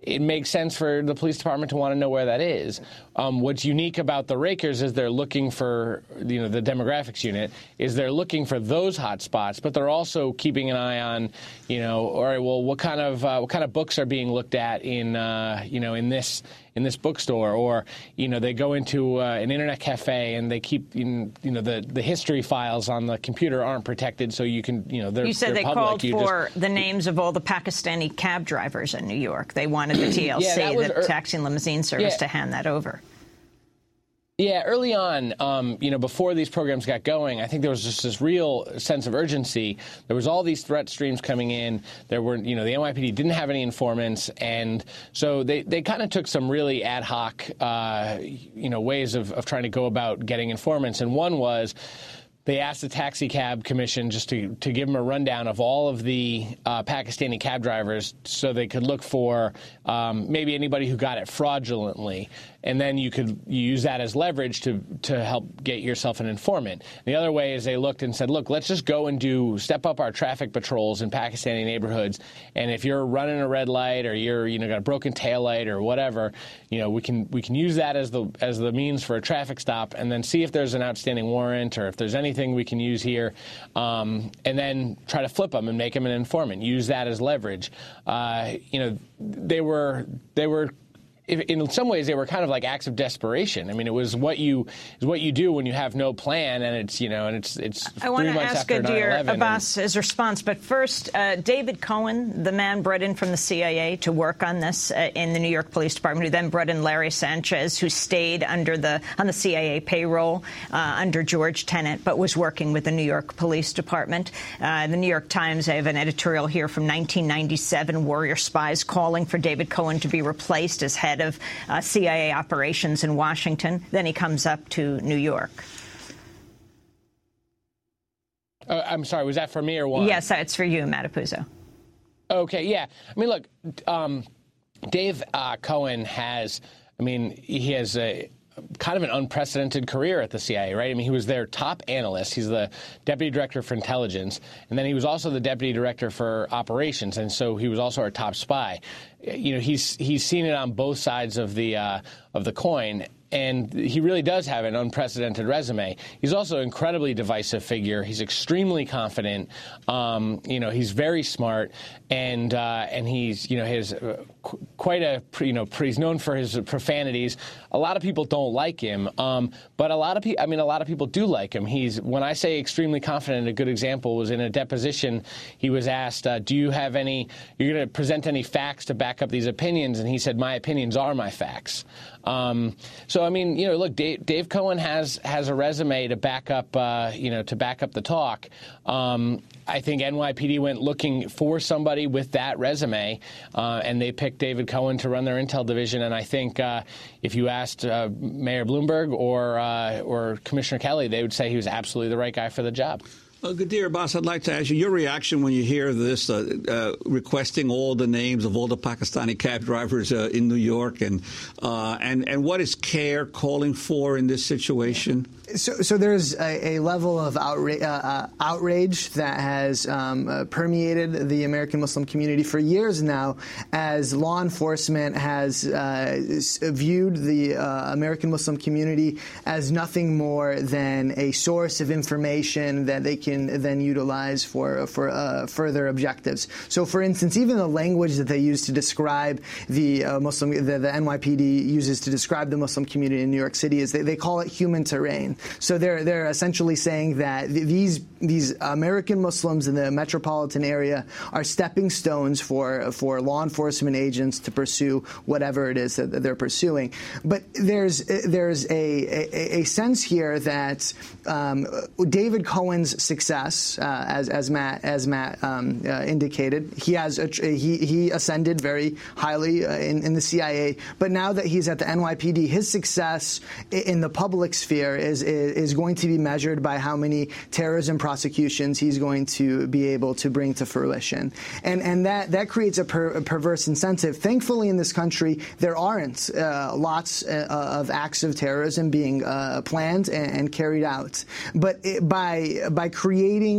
It makes sense for the police department to want to know where that is. Um, what's unique about the Rakers is they're looking for, you know, the demographics unit is they're looking for those hot spots, but they're also keeping an eye on, you know, all right, well, what kind of uh, what kind of books are being looked at in, uh, you know, in this in this bookstore, or you know, they go into uh, an internet cafe and they keep, you know, you know, the the history files on the computer aren't protected, so you can, you know, they're you said they're they public. called You just- for the names of all the Pakistani cab drivers in New York. They wanted the TLC, Yeah, was the taxi and limousine service, Yeah. to hand that over. Yeah, early on, um, you know, before these programs got going, I think there was just this real sense of urgency. There was all these threat streams coming in. There were, you know, the NYPD didn't have any informants, and so they, they kind of took some really ad hoc, uh, you know, ways of, of trying to go about getting informants. And one was they asked the taxi cab commission just to, to give them a rundown of all of the uh, Pakistani cab drivers so they could look for um, maybe anybody who got it fraudulently. And then you could use that as leverage to, to help get yourself an informant. The other way is they looked and said, look, let's just go and do step up our traffic patrols in Pakistani neighborhoods. And if you're running a red light or you're you know got a broken tail light or whatever, you know we can we can use that as the as the means for a traffic stop, and then see if there's an outstanding warrant or if there's anything we can use here, um, and then try to flip them and make them an informant. Use that as leverage. Uh, you know they were they were in some ways they were kind of like acts of desperation. I mean, it was what you is what you do when you have no plan, and it's you know, and it's it's I want to ask Adir 9/11, and- Abbas his response, but first, uh, David Cohen, the man brought in from the CIA to work on this uh, in the New York Police Department, who then brought in Larry Sanchez, who stayed under the on the CIA payroll uh, under George Tenet, but was working with the New York Police Department. Uh, the New York Times, I have an editorial here from 1997, Warrior Spies calling for David Cohen to be replaced as head of uh, CIA operations in Washington. Then he comes up to New York. Uh, I'm sorry, was that for me or what? Yes, it's for you, Matt Apuzzo. Okay, yeah. I mean, look, um, Dave uh, Cohen has. I mean, he has a. kind of an unprecedented career at the CIA, right? I mean, he was their top analyst. He's the deputy director for intelligence, and then he was also the deputy director for operations, and so he was also our top spy. You know, he's he's seen it on both sides of the uh, of the coin and he really does have an unprecedented resume. He's also an incredibly divisive figure. He's extremely confident. Um, you know, he's very smart, and uh, and he's you know his uh, qu- quite a you know he's known for his profanities. A lot of people don't like him, um, but a lot of people I mean a lot of people do like him. He's when I say extremely confident. A good example was in a deposition. He was asked, uh, "Do you have any? You're going to present any facts to back up these opinions?" And he said, "My opinions are my facts." Um, so I mean, you know, look, Dave, Dave, Cohen has has a resume to back up, uh, you know, to back up the talk. Um, I think NYPD went looking for somebody with that resume, uh, and they picked David Cohen to run their intel division. And I think uh, if you asked uh, Mayor Bloomberg or uh, or Commissioner Kelly, they would say he was absolutely the right guy for the job. Uh, Gadeir Abbas, I'd like to ask you your reaction when you hear this uh, uh, requesting all the names of all the Pakistani cab drivers uh, in New York, and uh, and and what is CAIR calling for in this situation? So, so there's a, a level of outra- uh, uh, outrage that has um, permeated the American Muslim community for years now, as law enforcement has viewed the American Muslim community as nothing more than a source of information that they can then utilize for for uh, further objectives. So, for instance, even the language that they use to describe the uh, Muslim, the, the NYPD uses to describe the Muslim community in New York City is they, they call it human terrain. So they're they're essentially saying that th- these these American Muslims in the metropolitan area are stepping stones for for law enforcement agents to pursue whatever it is that they're pursuing. But there's there's a a, a sense here that um, David Cohen's success, uh, as as Matt as Matt um, uh, indicated, he has a, he he ascended very highly uh, in, in the CIA. But now that he's at the NYPD, his success in the public sphere is, is going to be measured by how many terrorism prosecutions he's going to be able to bring to fruition, and and that that creates a, per, a perverse incentive. Thankfully, in this country, there aren't uh, lots uh, of acts of terrorism being uh, planned and, and carried out, but it, by by creating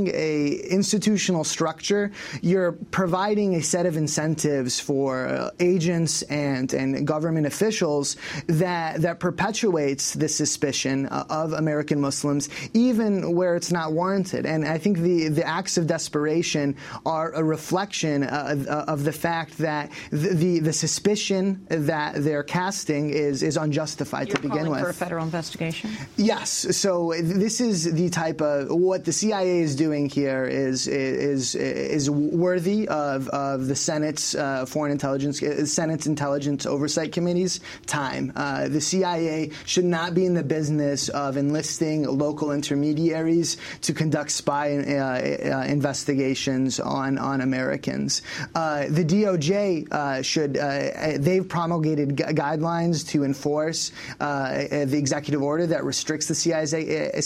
a institutional structure, you're providing a set of incentives for uh, agents and and government officials that that perpetuates the suspicion uh, of American Muslims, even where it's not warranted. And I think the the acts of desperation are a reflection uh, of the fact that the, the the suspicion that they're casting is is unjustified You're to begin with. for a federal investigation? Yes. So this is the type of what the CIA is doing here is is is worthy of, of the Senate's uh, Foreign Intelligence uh, Senate's Intelligence Oversight Committee's time. Uh, the CIA should not be in the business of enlisting local intermediaries to conduct spy uh, uh, investigations on on Americans. Uh, the DOJ should they've promulgated gu- guidelines to enforce the executive order that restricts the CIA's,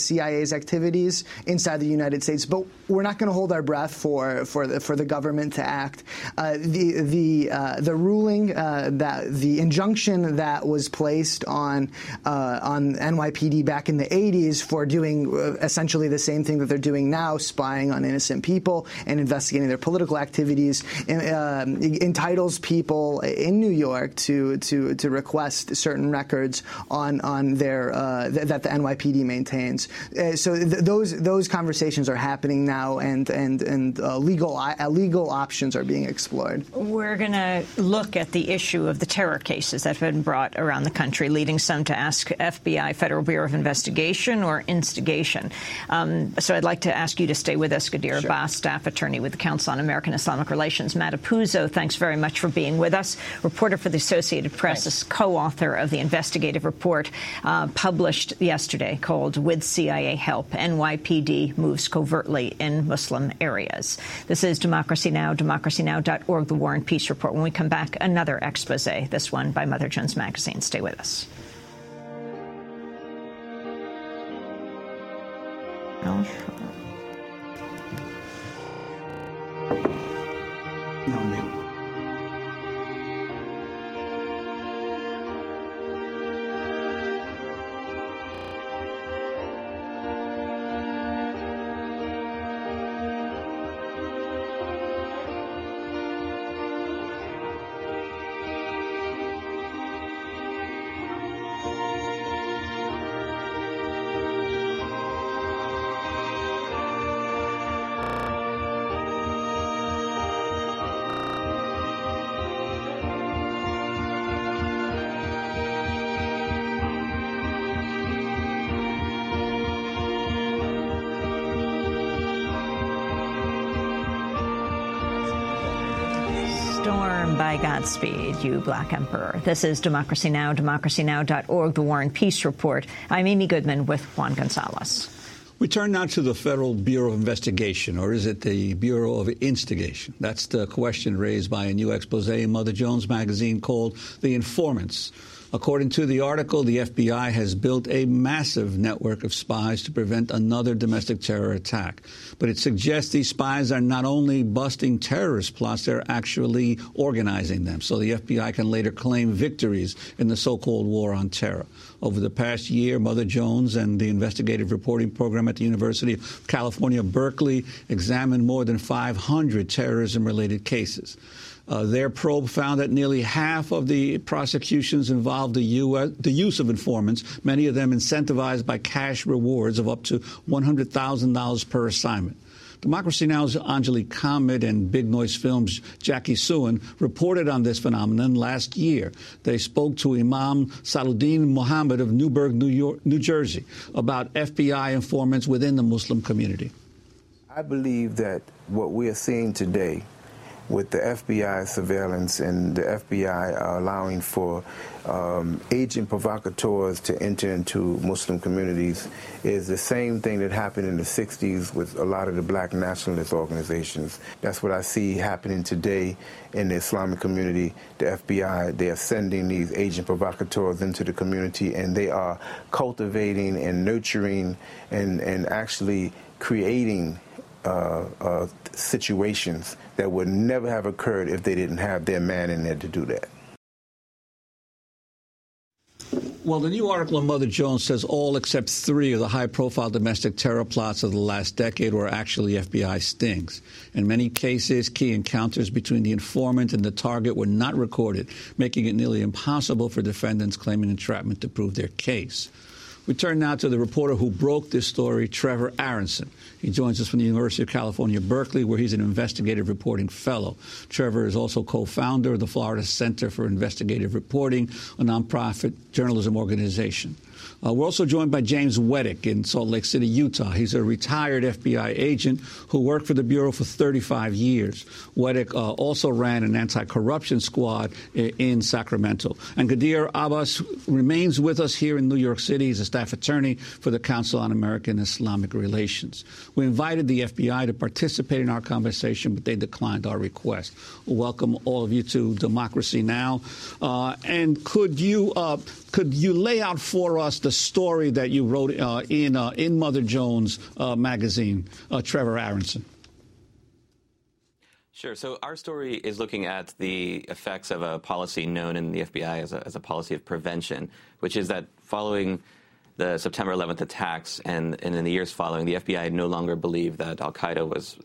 CIA's activities inside the United States. But we're not going to hold our breath for for the, for the government to act. Uh, the the uh, the ruling uh, that the injunction that was placed on uh, on NYPD back in the 80s for doing uh, essentially the same thing that they're doing now, spying on innocent people and investigating their political activities, um, entitles people in New York to to to request certain records on on their th- that the NYPD maintains. So th- those those conversations are happening now, and and and uh, legal uh, legal options are being explored. We're going to look at the issue of the terror cases that have been brought around the country, leading some to ask FBI, Federal Bureau of Investigation, or instigation. Um, so I'd like to ask you to stay with us, Gadeir Abbas, staff attorney with the Council on American Islamic Relations. Matt Apuzzo, thanks very much for being with us. Reporter for the Associated Press, is co-author of the investigative report uh, published yesterday called "With CIA Help: NYPD Moves Covertly in Muslim Areas." This is Democracy Now!, democracynow.org, the War and Peace Report. When we come back, another expose, this one by Mother Jones Magazine. Stay with us. Sure. No, Godspeed, you Black Emperor. This is Democracy Now!, democracynow.org, The War and Peace Report. I'm Amy Goodman with Juan Gonzalez. We turn now to the Federal Bureau of Investigation, or is it the Bureau of Instigation? That's the question raised by a new expose in Mother Jones magazine called The Informants. According to the article, the FBI has built a massive network of spies to prevent another domestic terror attack. But it suggests these spies are not only busting terrorist plots, they're actually organizing them. So the FBI can later claim victories in the so called war on terror. Over the past year, Mother Jones and the investigative reporting program at the University of California, Berkeley examined more than 500 terrorism related cases. Uh, their probe found that nearly half of the prosecutions involved the, US, the, use of informants, many of them incentivized by cash rewards of up to $100,000 per assignment. Democracy Now!'s Anjali Kamat and Big Noise Films' Jacquie Soohen reported on this phenomenon last year. They spoke to Imam Salahuddin Muhammad of Newburgh, New, York, New Jersey, about FBI informants within the Muslim community. I believe that what we are seeing today with the FBI surveillance and the FBI allowing for um, agent provocateurs to enter into Muslim communities is the same thing that happened in the 60s with a lot of the black nationalist organizations. That's what I see happening today in the Islamic community. The FBI, they are sending these agent provocateurs into the community and they are cultivating and nurturing and, and actually creating uh, uh, situations that would never have occurred if they didn't have their man in there to do that. Well, the new article on Mother Jones says all except three of the high profile domestic terror plots of the last decade were actually FBI stings. In many cases, key encounters between the informant and the target were not recorded, making it nearly impossible for defendants claiming entrapment to prove their case. We turn now to the reporter who broke this story, Trevor Aaronson. He joins us from the University of California, Berkeley, where he's an investigative reporting fellow. Trevor is also co founder of the Florida Center for Investigative Reporting, a nonprofit journalism organization. Uh, we're also joined by James Wedick in Salt Lake City, Utah. He's a retired FBI agent who worked for the Bureau for 35 years. Wedick uh, also ran an anti corruption squad in, in Sacramento. And Gadeir Abbas remains with us here in New York City. He's a staff attorney for the Council on American Islamic Relations. We invited the FBI to participate in our conversation, but they declined our request. Welcome all of you to Democracy Now! Uh, and could you uh, could you lay out for us the story that you wrote uh, in uh, in Mother Jones uh, magazine, Trevor Aaronson? Sure. So our story is looking at the effects of a policy known in the FBI as a, as a policy of prevention, which is that following the September 11th attacks and, and in the years following, the FBI no longer believed that Al Qaeda was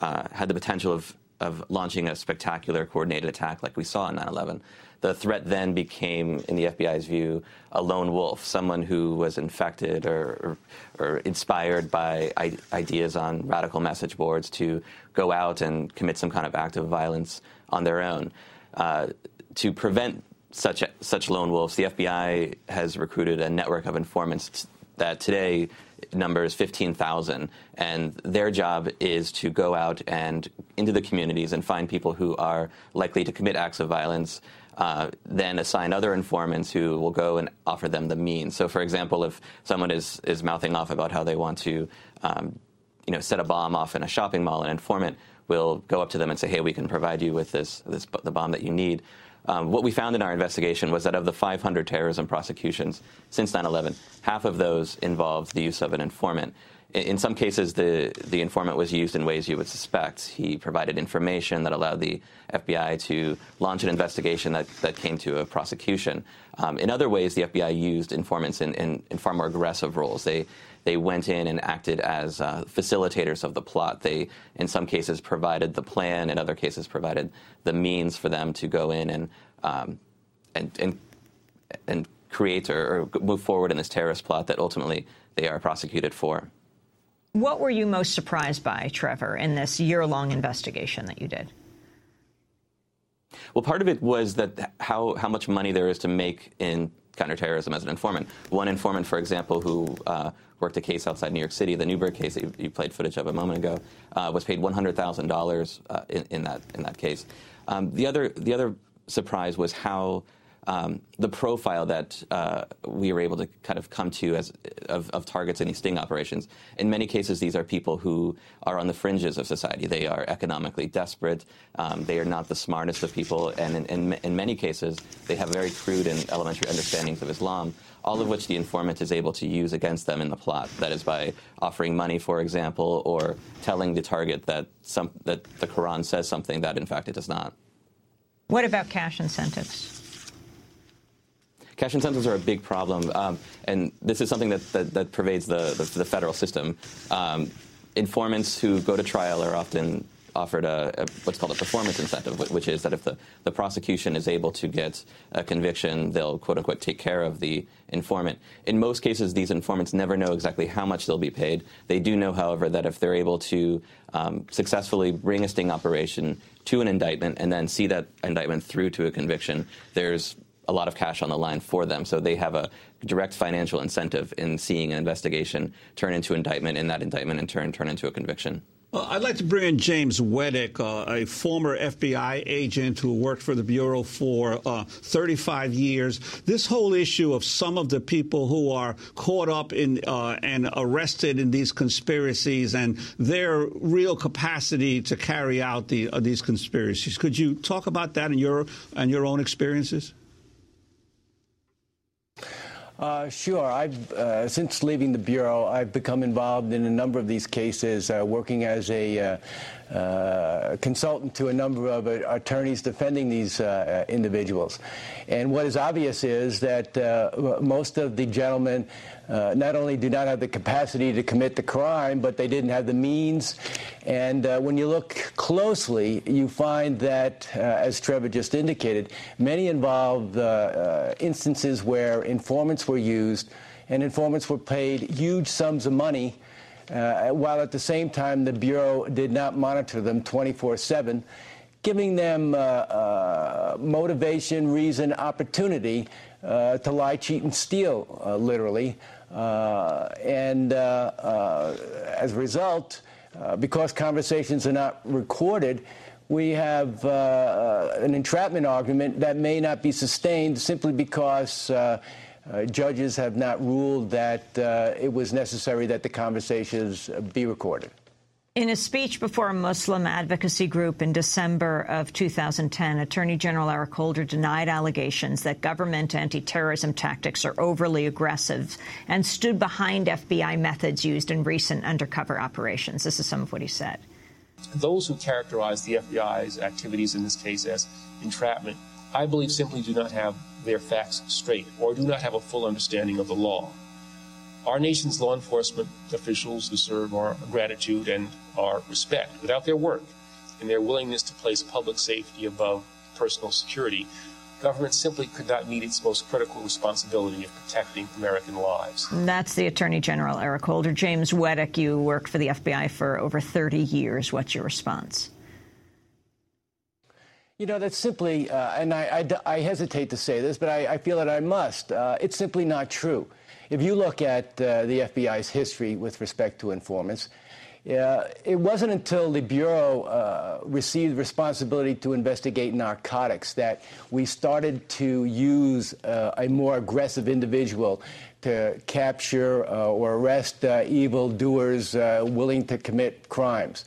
uh, had the potential of of launching a spectacular coordinated attack like we saw in 9 11. The threat then became, in the FBI's view, a lone wolf, someone who was infected or, or, or inspired by I- ideas on radical message boards to go out and commit some kind of act of violence on their own. Uh, to prevent such, such lone wolves, the FBI has recruited a network of informants that today numbers 15,000. And their job is to go out and into the communities and find people who are likely to commit acts of violence. Uh, then assign other informants who will go and offer them the means. So, for example, if someone is, is mouthing off about how they want to, um, you know, set a bomb off in a shopping mall, an informant will go up to them and say, "Hey, we can provide you with this, this the bomb that you need." Um, what we found in our investigation was that of the 500 terrorism prosecutions since 9/11, half of those involved the use of an informant. In, some cases, the the informant was used in ways you would suspect. He provided information that allowed the FBI to launch an investigation that, that came to a prosecution. Um, in other ways, the FBI used informants in, in, in far more aggressive roles. They they went in and acted as uh, facilitators of the plot. They, in some cases, provided the plan. In other cases, provided the means for them to go in and um, and, and and create or, or move forward in this terrorist plot that ultimately they are prosecuted for. What were you most surprised by, Trevor, in this year-long investigation that you did? Well, part of it was that how, how much money there is to make in counterterrorism as an informant. One informant, for example, who uh, worked a case outside New York City, the Newburgh case that you, you played footage of a moment ago, uh, was paid $100,000 uh, in, in, that in that case. Um, the other the other surprise was how um, the profile that uh, we were able to kind of come to as of, of, targets in these sting operations. In many cases, these are people who are on the fringes of society. They are economically desperate. Um, they are not the smartest of people, and in, in, in many cases, they have very crude and elementary understandings of Islam all of which the informant is able to use against them in the plot. That is by offering money, for example, or telling the target that, some, that the Quran says something that, in fact, it does not. What about cash incentives? Cash incentives are a big problem, um, and this is something that, that, that pervades the, the, the, federal system. Um, informants who go to trial are often offered a, a, what's called a performance incentive, which is that if the, the prosecution is able to get a conviction, they'll quote unquote take care of the informant. In most cases, these informants never know exactly how much they'll be paid. They do know, however, that if they're able to um, successfully bring a sting operation to an indictment and then see that indictment through to a conviction, there's a lot of cash on the line for them. So they have a direct financial incentive in seeing an investigation turn into indictment, and that indictment in turn turn into a conviction. I'd like to bring in James Wedick, uh, a former FBI agent who worked for the Bureau for uh, 35 years. This whole issue of some of the people who are caught up in uh, and arrested in these conspiracies and their real capacity to carry out the, uh, these conspiracies. Could you talk about that and your and your own experiences? Uh, sure. I've uh, since leaving the bureau, I've become involved in a number of these cases, uh, working as a uh, uh, consultant to a number of uh, attorneys defending these uh, individuals. And what is obvious is that uh, most of the gentlemen uh, not only do not have the capacity to commit the crime, but they didn't have the means. And when you look closely, you find that, as Trevor just indicated, many involve instances where informants were used and informants were paid huge sums of money uh, while at the same time the Bureau did not monitor them 24 7, giving them uh, uh, motivation, reason, opportunity uh, to lie, cheat, and steal, uh, literally. And as a result, because conversations are not recorded, we have an entrapment argument that may not be sustained simply because uh, uh, judges have not ruled that uh, it was necessary that the conversations be recorded. In a speech before a Muslim advocacy group in December of 2010, Attorney General Eric Holder denied allegations that government anti-terrorism tactics are overly aggressive and stood behind FBI methods used in recent undercover operations. This is some of what he said. Those who characterize the FBI's activities in this case as entrapment, I believe simply do not have their facts straight or do not have a full understanding of the law. Our nation's law enforcement officials deserve our gratitude and our respect. Without their work and their willingness to place public safety above personal security, government simply could not meet its most critical responsibility of protecting American lives. That's the Attorney General Eric Holder. James Wedick, you worked for the FBI for over 30 years. What's your response? You know, that's simply, uh, and I, I, I, hesitate to say this, but I, I feel that I must. Uh, it's simply not true. If you look at uh, the FBI's history with respect to informants, uh, it wasn't until the Bureau uh, received responsibility to investigate narcotics that we started to use uh, a more aggressive individual to capture or arrest evildoers willing to commit crimes.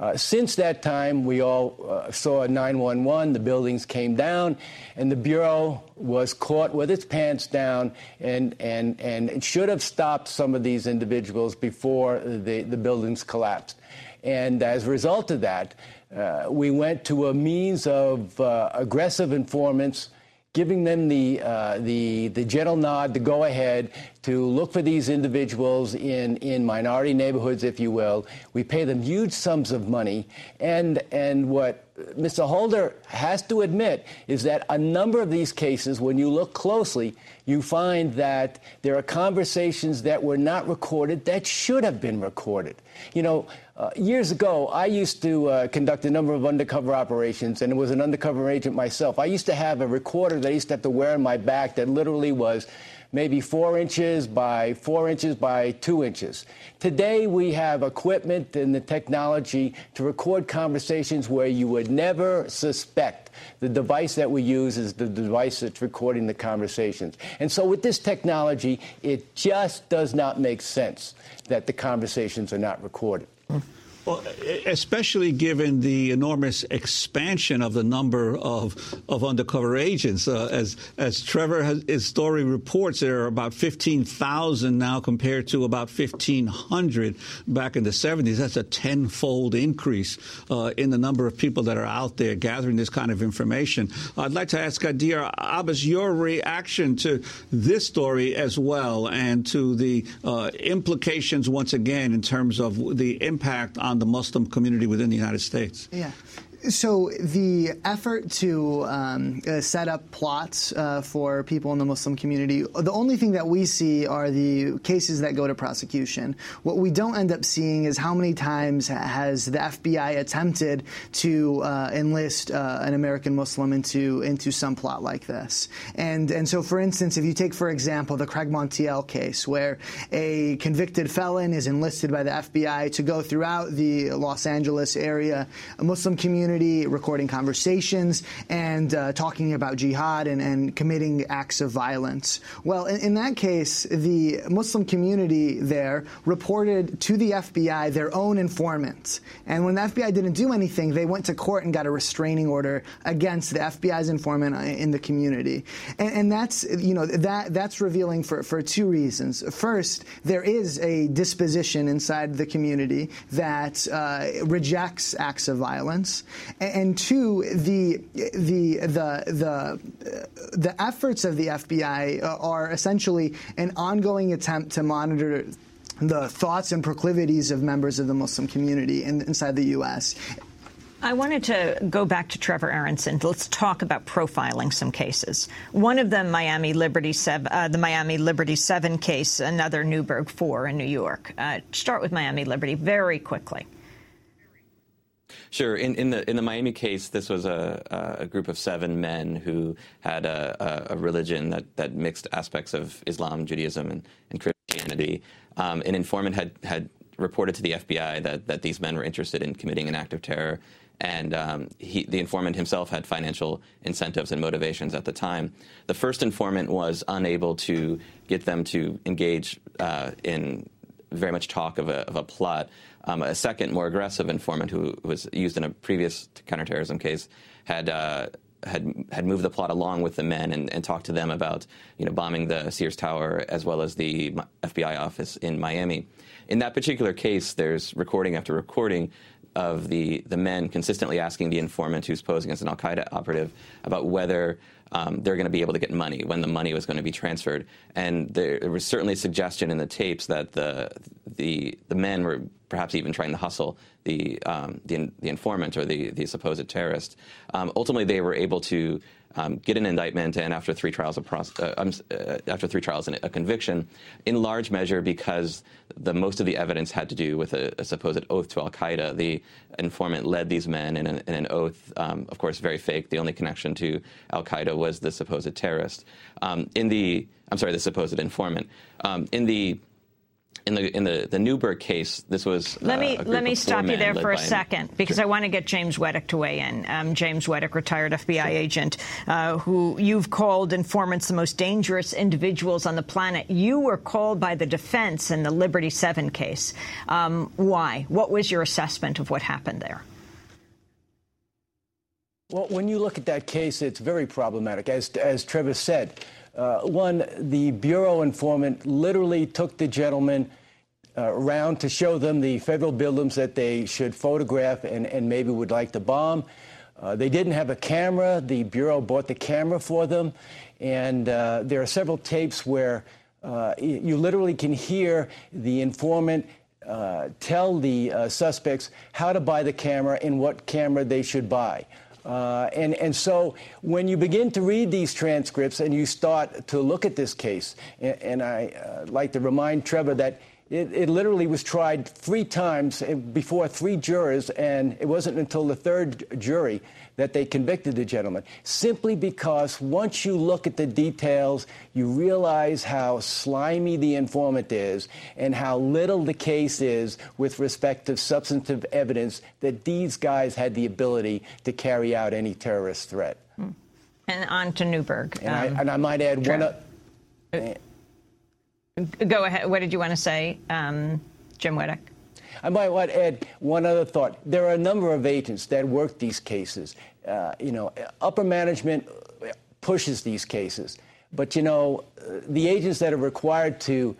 Uh, since that time, we all uh, saw 911, the buildings came down, and the Bureau was caught with its pants down and, and, and it should have stopped some of these individuals before the, the buildings collapsed. And as a result of that, uh, we went to a means of uh, aggressive informants giving them the, uh, the, the gentle nod to go ahead to look for these individuals in, in minority neighborhoods, if you will. We pay them huge sums of money. And, and what Mr. Holder has to admit is that a number of these cases, when you look closely, you find that there are conversations that were not recorded that should have been recorded. You know, uh, years ago, I used to uh, conduct a number of undercover operations, and was an undercover agent myself. I used to have a recorder that I used to have to wear on my back that literally was maybe four inches by four inches by two inches. Today, we have equipment and the technology to record conversations where you would never suspect the device that we use is the device that's recording the conversations. And so, with this technology, it just does not make sense that the conversations are not recorded. Mm-hmm. Well, especially given the enormous expansion of the number of, of undercover agents. Uh, as, as Trevor has, his story reports, there are about 15,000 now compared to about 1,500 back in the 70s. That's a tenfold increase uh, in the number of people that are out there gathering this kind of information. I'd like to ask Gadeir Abbas your reaction to this story as well and to the uh, implications, once again, in terms of the impact on the Muslim community within the United States. Yeah. So the effort to um, uh, set up plots uh, for people in the Muslim community, the only thing that we see are the cases that go to prosecution. What we don't end up seeing is how many times has the FBI attempted to uh, enlist uh, an American Muslim into into some plot like this. And and so, for instance, if you take for example the Craig Monteilh case, where a convicted felon is enlisted by the FBI to go throughout the Los Angeles area, a Muslim community recording conversations and uh, talking about jihad and, and, committing acts of violence. Well, in, in, that case, the Muslim community there reported to the FBI their own informants. And when the FBI didn't do anything, they went to court and got a restraining order against the FBI's informant in the community. And, and that's, you know, that that's revealing for, for two reasons. First, there is a disposition inside the community that uh, rejects acts of violence and two, the the the the the efforts of the FBI are essentially an ongoing attempt to monitor the thoughts and proclivities of members of the Muslim community in, inside the U.S. I wanted to go back to Trevor Aaronson. Let's talk about profiling some cases. One of them, Miami Liberty Seven, uh, the Miami Liberty Seven case, another Newburgh Four in New York. Uh, start with Miami Liberty very quickly. Sure. In, in, the in the Miami case, this was a, a group of seven men who had a, a, religion that, that mixed aspects of Islam, Judaism, and, and Christianity. Um, an informant had had reported to the FBI that that these men were interested in committing an act of terror, and um, he, the informant himself had financial incentives and motivations at the time. The first informant was unable to get them to engage uh, in very much talk of a, of a plot. Um, a second, more aggressive informant who was used in a previous counterterrorism case had. Uh, had had moved the plot along with the men and, and, talked to them about you know bombing the Sears Tower as well as the FBI office in Miami. In that particular case, there's recording after recording of the the men consistently asking the informant who's posing as an Al Qaeda operative about whether um, they're going to be able to get money when the money was going to be transferred. And there, there, was certainly a suggestion in the tapes that the the the men were perhaps even trying to hustle the um, the, the, informant or the the supposed terrorist. Um, ultimately, they were able to um, get an indictment, and after three trials, uh, uh, after three trials, and a conviction, in large measure because the most of the evidence had to do with a, a supposed oath to Al Qaeda. The informant led these men in an, in an oath, um, of course, very fake. The only connection to Al Qaeda was the supposed terrorist. Um, in the, I'm sorry, the supposed informant. Um, in the in the in the, the Newburgh case, this was let me uh, let me stop you there for a an, second because sure. I want to get James Wedick to weigh in. Um, James Wedick, retired FBI sure. agent, uh, who you've called informants the most dangerous individuals on the planet. You were called by the defense in the Liberty Seven case. Um, why? What was your assessment of what happened there? Well, when you look at that case, it's very problematic. As as Trevor said. Uh, one, the bureau informant literally took the gentleman uh, around to show them the federal buildings that they should photograph and, and maybe would like to bomb. Uh, they didn't have a camera. The bureau bought the camera for them. And uh, there are several tapes where uh, you literally can hear the informant uh, tell the suspects how to buy the camera and what camera they should buy. Uh, and, and so when you begin to read these transcripts and you start to look at this case, and, and I uh, like to remind Trevor that It, it literally was tried three times eh, before three jurors, and it wasn't until the third jury that they convicted the gentleman. Simply because once you look at the details, you realize how slimy the informant is and how little the case is with respect to substantive evidence that these guys had the ability to carry out any terrorist threat. And on to Newburgh. And, I, Um, and I might add one. o- Go ahead. What did you want to say, um, Jim Wedick? I might want to add one other thought. There are a number of agents that work these cases. Uh, you know, upper management pushes these cases, but you know, the agents that are required to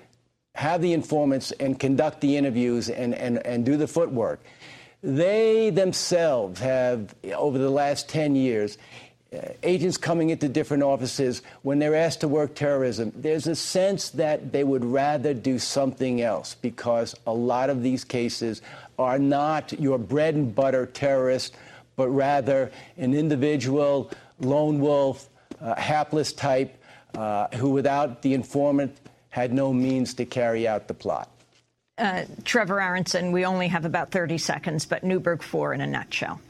have the informants and conduct the interviews and, and, and do the footwork, they themselves have, over the last 10 years, agents coming into different offices, when they're asked to work terrorism, there's a sense that they would rather do something else because a lot of these cases are not your bread and butter terrorist, but rather an individual, lone wolf, uh, hapless type uh, who, without the informant, had no means to carry out the plot. Uh, Trevor Aaronson, we only have about 30 seconds, but Newburgh 4 in a nutshell.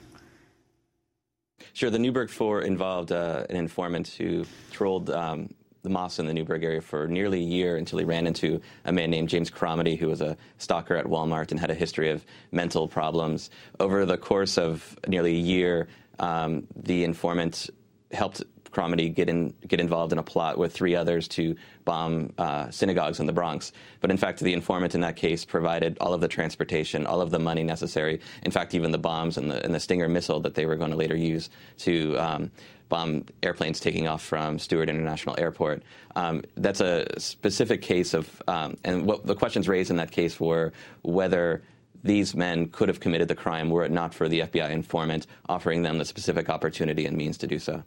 Sure. The Newburgh Four involved uh, an informant who trolled um, the mosques in the Newburgh area for nearly a year until he ran into a man named James Cromitie, who was a stalker at Walmart and had a history of mental problems. Over the course of nearly a year, um, the informant helped Cromitie get in, get involved in a plot with three others to bomb uh, synagogues in the Bronx. But in fact, the informant in that case provided all of the transportation, all of the money necessary. In fact, even the bombs and the, and the Stinger missile that they were going to later use to um, bomb airplanes taking off from Stewart International Airport. Um, that's a specific case of, um, and what the questions raised in that case were whether these men could have committed the crime were it not for the FBI informant offering them the specific opportunity and means to do so.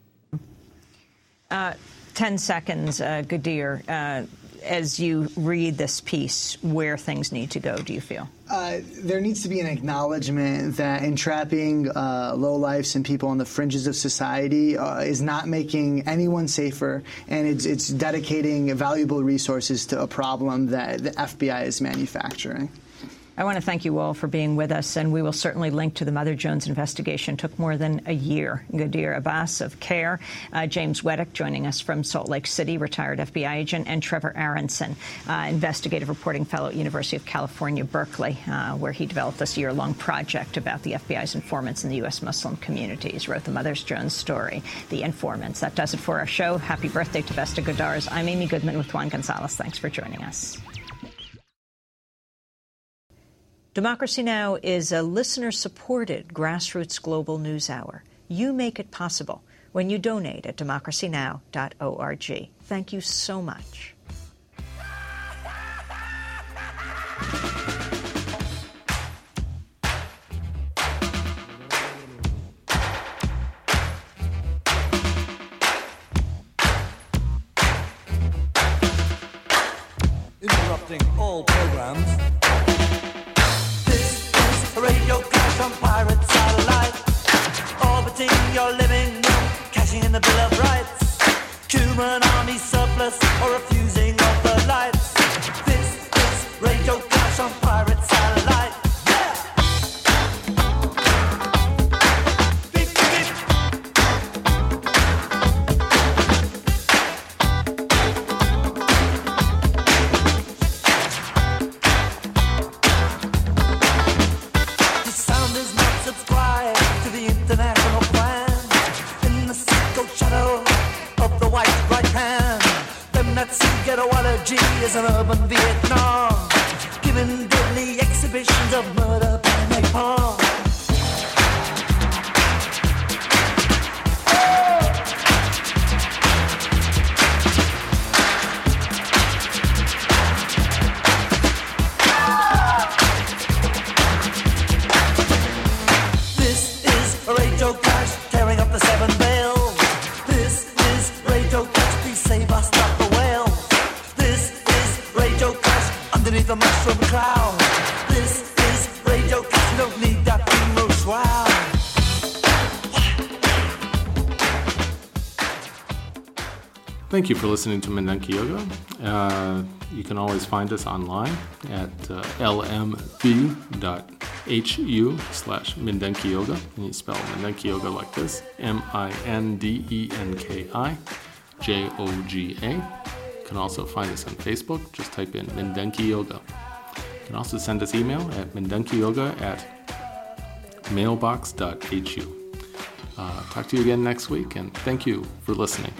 Uh, 10 seconds, uh, Gadeir. Uh, as you read this piece, where things need to go, do you feel? Uh, there needs to be an acknowledgement that entrapping uh, lowlifes and people on the fringes of society uh, is not making anyone safer, and it's, it's dedicating valuable resources to a problem that the FBI is manufacturing. I want to thank you all for being with us, and we will certainly link to the Mother Jones investigation. It took more than a year. Gadeir Abbas of CAIR, uh, James Wedick joining us from Salt Lake City, retired FBI agent, and Trevor Aaronson, uh, investigative reporting fellow at University of California, Berkeley, uh, where he developed this year-long project about the FBI's informants in the U.S. Muslim communities. Wrote the Mother Jones story, The Informants. That does it for our show. Happy birthday to Vesta Godars. I'm Amy Goodman with Juan Gonzalez. Thanks for joining us. Democracy Now! is a listener supported grassroots global news hour. You make it possible when you donate at democracynow.org. Thank you so much. Thank you for listening to Mindenki Joga. Uh, you can always find us online at uh, lmv.hu slash Mindenki Joga. And you spell Mindenki Joga like this M I N D E N K I J O G A. You can also find us on Facebook. Just type in Mindenki Joga. You can also send us email at mindenkijoga at mailbox.hu. Uh, talk to you again next week, and thank you for listening.